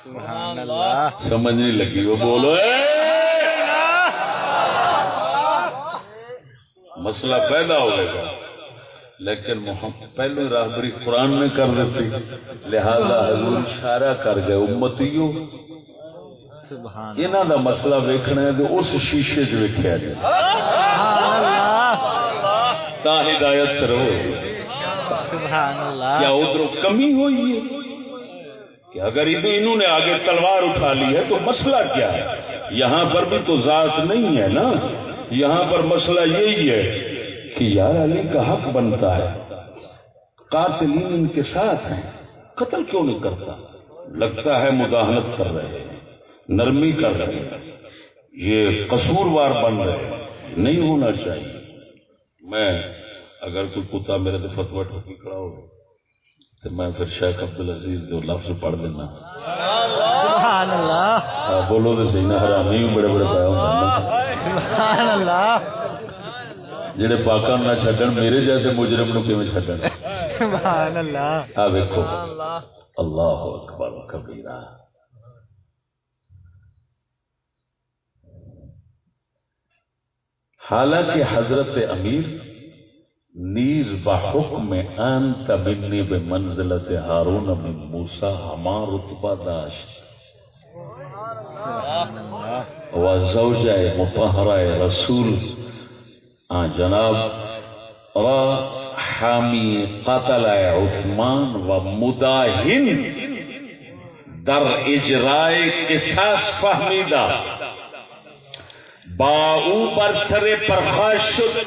سبحان اللہ۔ سمجھ نہیں لگی وہ بولو۔ اے! مسئلہ پیدا ہوئے گا لیکن محمد پہلے راہبری قرآن نے کر دیتی۔ لہذا حضور اشارہ کر گئے امتیوں انہاں دا مسئلہ ویکھنا ہے تو اس شیشے چ جائے۔ اللہ تا ہدایت اللہ۔ کیا ادھر کمی ہوئی ہے؟ کہ اگر انہوں نے آگے تلوار اٹھا لی ہے تو مسئلہ کیا ہے؟ یہاں پر بھی تو ذات نہیں ہے نا۔ یہاں پر مسئلہ یہی ہے کہ یار علی کا حق بنتا ہے۔ قاتلین ان کے ساتھ ہیں۔ قتل کیوں نہیں کرتا؟ لگتا ہے مداحنت کر رہے ہیں نرمی کر رہے ہیں۔ یہ قصوروار بن رہے ہیں۔ نہیں ہونا چاہیے۔ میں اگر کوئی کتا میرے تو فتوا ٹھوکی کھڑا ہو تو میں پھر شیخ عبد العزیز جو لفظ پڑھ دینا سبحان اللہ۔ ہاں، بولو تو صحیح نہ حرامی بڑے بڑے ہوں سبحان اللہ۔ جڑے پاکان نہ چھڈن میرے جیسے مجرم نو کیویں چھڈن؟ سبحان اللہ۔ آ دیکھو اللہ۔ اللہ اکبر کبیرہ۔ حالانکہ حضرت امیر نیز بحکم انت منی بے منزلت ہارون من موسا ہمار رتبہ داشت۔ و زوجہ مطہرہ رسول۔ آن جناب، را حامی قتل عثمان و مداہن۔ در اجرائے قصاص فہمیدہ۔ با او بر سر پرخاش شد۔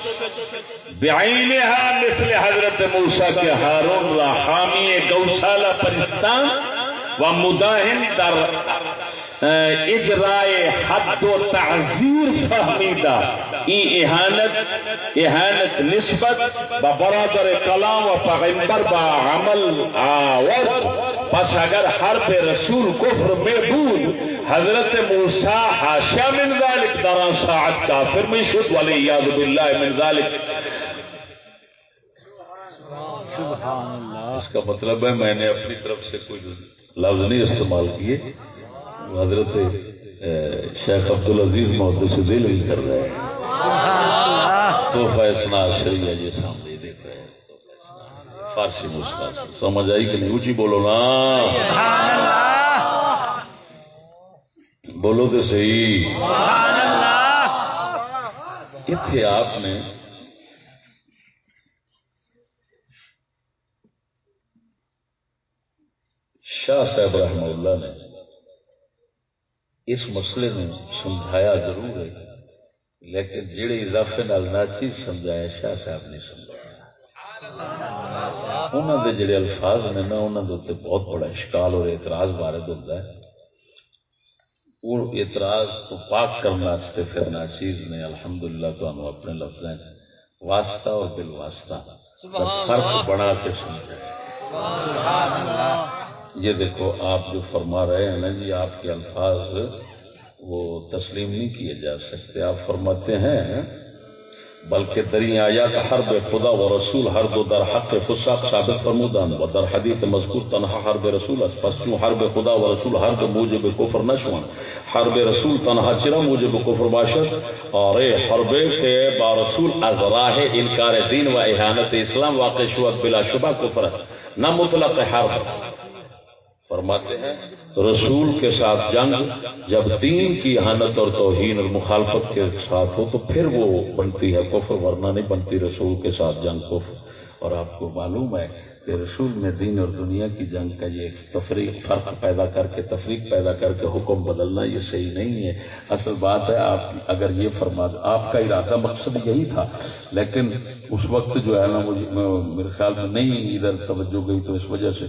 بعینها مثل حضرت موسیٰ کے ہارون را حامی گوشالہ پرستان و مداہن در اجرائے حد و تعذیر فہمیدہ۔ این احانت احانت نسبت با برادر کلام و پیغمبر با عمل آور۔ پس اگر حرف رسول کفر میں بود، حضرت موسیٰ حاشا من ذلك دران ساعت کافر میں شد ولی یاد باللہ من ذلك سبحان اللہ۔ اس کا مطلب ہے میں نے اپنی طرف سے کوئی لفظ نہیں استعمال کیے۔ حضرت شیخ عبدالعزیز محدث سے دل ہی کر رہے ہیں۔ سبحان اللہ تو فیصلہ شریعہ یہ سامنے دیکھ رہے ہیں۔ فارسی مسکا سمجھ آئی کہ نہیں؟ اونچی بولو نا۔ بولو تو صحیح۔ اتنے آپ نے شاہ صاحب رحمہ اللہ نے اس مسئلے میں سمجھایا ضرور ہے لیکن جڑے اضافے نال ناچیز سمجھایا شاہ صاحب نے سمجھایا۔ انہوں دے جڑے الفاظ نے نا انہوں دے اتنے بہت بڑا اشکال اور اعتراض وارد ہوتا ہے۔ وہ اعتراض تو پاک کرنے واسطے پھر ناچیز نے الحمدللہ تو ہم اپنے لفظیں واسطہ اور دل واسطہ فرق بنا کے سمجھایا۔ یہ دیکھو، آپ جو فرما رہے ہیں نا جی آپ کے الفاظ وہ تسلیم نہیں کیے جا سکتے۔ آپ فرماتے ہیں، بلکہ دری آیات حرب خدا و رسول، ہر دو در حق فساق ثابت فرمودان و در حدیث مذکور تنہا حرب رسول است۔ پس چون حرب خدا و رسول، ہر دو موجب کفر نشوان حرب رسول تنہا چرا موجب کفر باشد۔ اور حرب کے با رسول از راہ انکار دین و احانت اسلام واقع شوت بلا شبہ کفر است۔ نہ مطلق حرب۔ فرماتے ہیں، رسول کے ساتھ جنگ، جب دین کی حانت اور توہین اور مخالفت کے ساتھ ہو تو پھر وہ بنتی ہے کفر، ورنہ نہیں بنتی رسول کے ساتھ جنگ کفر۔ اور آپ کو معلوم ہے کہ رسول میں دین اور دنیا کی جنگ کا یہ تفریق، فرق پیدا کر کے، تفریق پیدا کر کے حکم بدلنا یہ صحیح نہیں ہے۔ اصل بات ہے، آپ اگر یہ فرما، آپ کا ارادہ مقصد یہی تھا، لیکن اس وقت جو ہے نا میرے خیال میں نہیں ادھر توجہ گئی تو اس وجہ سے۔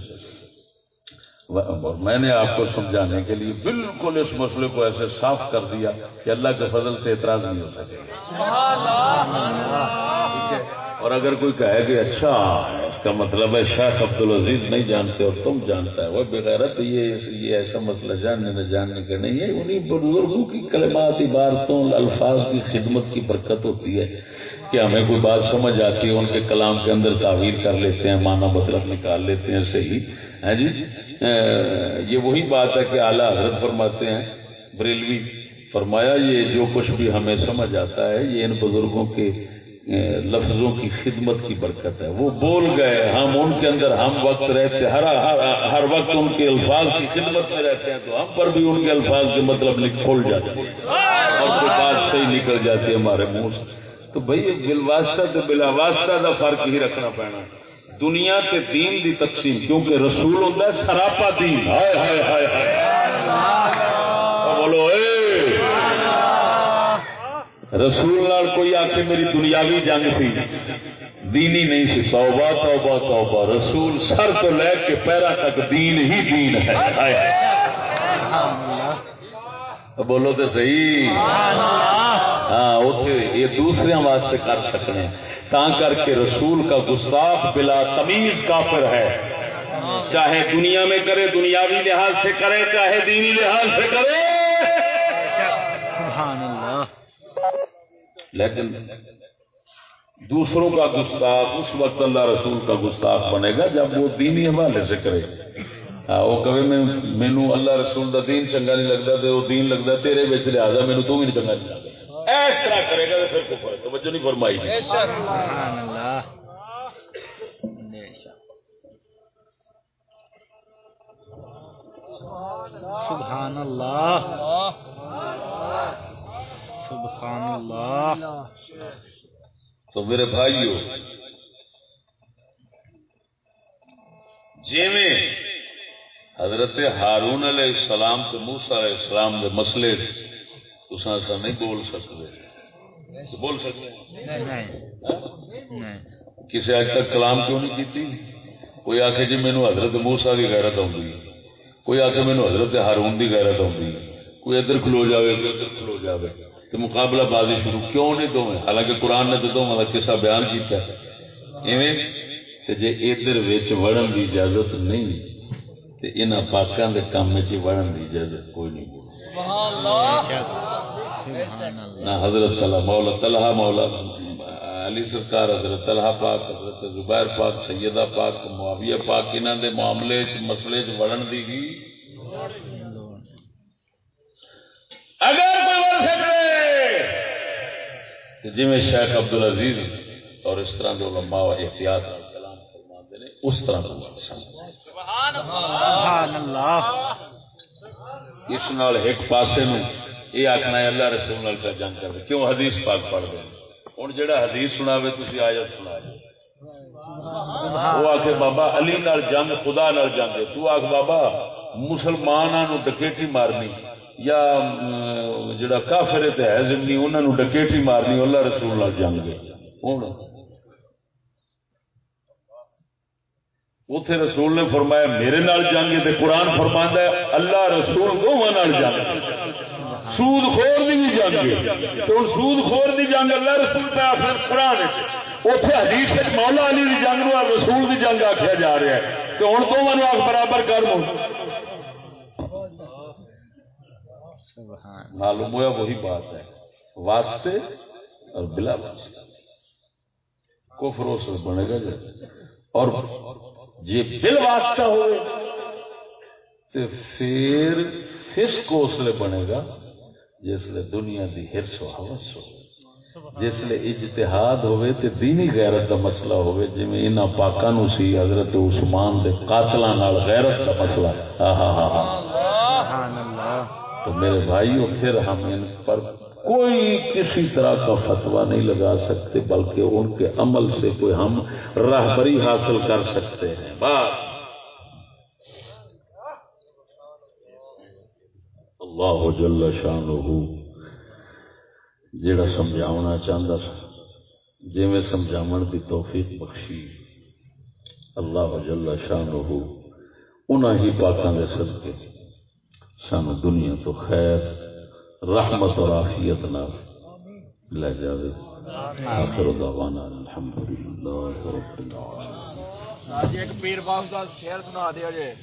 اور میں نے آپ کو سمجھانے کے لیے بالکل اس مسئلے کو ایسے صاف کر دیا کہ اللہ کے فضل سے اعتراض نہیں ہو سکے۔ اور اگر کوئی کہے کہ اچھا اس کا مطلب ہے شیخ عبد العزیز نہیں جانتے اور تم جانتا ہے وہ بغیرت یہ یہ ایسا مسئلہ جاننے نہ جاننے کا نہیں ہے۔ انہیں بزرگوں کی کلمات عبارتوں الفاظ کی خدمت کی برکت ہوتی ہے۔ کہ ہمیں کوئی بات سمجھ آتی ہے، ان کے کلام کے اندر تعویر کر لیتے ہیں، معنی مطلب نکال لیتے ہیں، صحیح۔ ہے جی؟ یہ وہی بات ہے کہ اعلیٰ حضرت فرماتے ہیں، بریلوی فرمایا، یہ جو کچھ بھی ہمیں سمجھ آتا ہے، یہ ان بزرگوں کے لفظوں کی خدمت کی برکت ہے۔ وہ بول گئے، ہم ان کے اندر ہم وقت رہتے، ہر ہر وقت ان کے الفاظ کی خدمت میں رہتے ہیں، تو ہم پر بھی ان کے الفاظ کے مطلب کھول جاتے ہیں۔ اور کوئی بات صحیح نکل جاتی ہے ہمارے منہ سے۔ تو بھائی بل واسطہ تو بلا واسطہ کا فرق ہی رکھنا پینا دنیا کے دین دی تقسیم، کیونکہ رسول ہوتا ہے، سراپا دین۔ ہائے ہائے ہائے ہائے۔ بولو، اے۔ رسول لال کوئی آ کے میری دنیاوی جنگ سی، دینی نہیں سی۔ توبہ توبہ توبہ۔ رسول سر تو لے کے پیرا تک دین ہی دین ہے۔ ہائے بولو تو صحیح۔ ہاں یہ دوسرے واسطے کر سکنے تا کر کے رسول کا گستاخ بلا تمیز کافر ہے۔ چاہے دنیا میں کرے دنیاوی لحاظ سے کرے چاہے دینی لحاظ سے کرے۔ لیکن دوسروں کا گستاخ اس وقت اللہ رسول کا گستاخ بنے گا جب وہ دینی حوالے سے کرے۔ ہاں وہ کہے مینو اللہ رسول دا دین چنگا نہیں لگتا تو وہ دین لگتا تیرے بچ لہٰذا مینو تو بھی نہیں چنگا نہیں لگتا۔ اس طرح کرے گا تو پھر کفر توجہ نہیں فرمائی سبحان اللہ۔ سبحان اللہ۔ تو میرے بھائیو جی میں حضرت ہارون علیہ السلام سے موسا علیہ السلام کے مسئلے تسا ایسا نہیں بول سکتے بول سکتے کسی اج تک کلام کیوں نہیں کی کوئی آخ جی مینو حضرت موسا کی غیرت آئی کوئی آخ مینو حضرت ہارون کی غیرت آئی کوئی ادھر کھلو جائے کوئی ادھر کھلو جائے تو مقابلہ بازی شروع کیوں نہیں دو حالانکہ قرآن نے تو دونوں کا قصہ بیان کیا ایویں؟ جی ادھر وڑن کی اجازت نہیں ان پاکوں کے کام چڑھن کی اجازت کوئی نہیں۔ نہ حضرت طلحہ مولا طلحہ مولا علی سرکار حضرت طلحہ پاک حضرت زبیر پاک سیدہ پاک معاویہ پاک انہوں دے معاملے مسئلے وڑن دی گئی اگر کوئی بڑھ سکے جی میں شیخ عبد العزیز اور اس طرح کے علماء احتیاط کلام فرماتے ہیں اس طرح اس نال ایک پاسے نو یہ آخنا ہے اللہ رسول نال کا جنگ کر کیوں حدیث پاک پڑھ دیں ہوں جہاں حدیث سنا تھی آیا سنا وہ آخ بابا علی نال جنگ خدا نال جنگ تو آخ بابا مسلمانوں ڈکیٹی مارنی یا جڑا کافر ہے زمنی انہوں ڈکیٹی مارنی اللہ رسول نال جنگ ہوں اتے رسول نے فرمایا میرے نال جنگ تے قرآن فرما ہے اللہ رسول دونوں جنگ سود خور دی بھی جنگ تو سود خور دی جنگ، اللہ رسول پہ آخر قرآن اتنے حدیث مولا علی دی جنگ نو رسول دی جنگ آخیا جا رہا ہے۔ تو ہوں دونوں آخ برابر کر لو معلوم ہوا وہی بات ہے۔ واسطے اور بلا واسطے۔ کفر اس بنے گا اور جی بل واسطہ ہوئے، تو پھر فسق اس لیے بنے گا۔ جس لیے دنیا کی ہرس و حوث ہو۔ جس لیے اجتہاد ہوئے تے دینی غیرت دا مسئلہ ہوئے جی میں انہا پاکا نو سی حضرت عثمان دے قاتلان نال غیرت دا مسئلہ۔ آہا ہا ہا تو میرے بھائیوں پھر ہم ان پر کوئی کسی طرح کا فتوہ نہیں لگا سکتے بلکہ ان کے عمل سے کوئی ہم راہبری حاصل کر سکتے ہیں۔ بات اللہ جل شانہ جڑا سمجھاونا چاہتا سا جی میں سمجھاون کی توفیق بخشی۔ اللہ جل شانہ انہاں ہی پاکاں دے صدقے۔ سان دنیا تو خیر، رحمت اور عافیت نہ لے جاوے۔ آخر دعوانا الحمدللہ رب العالمین۔ ایک پیر باغ کا شعر سنا دیا جے۔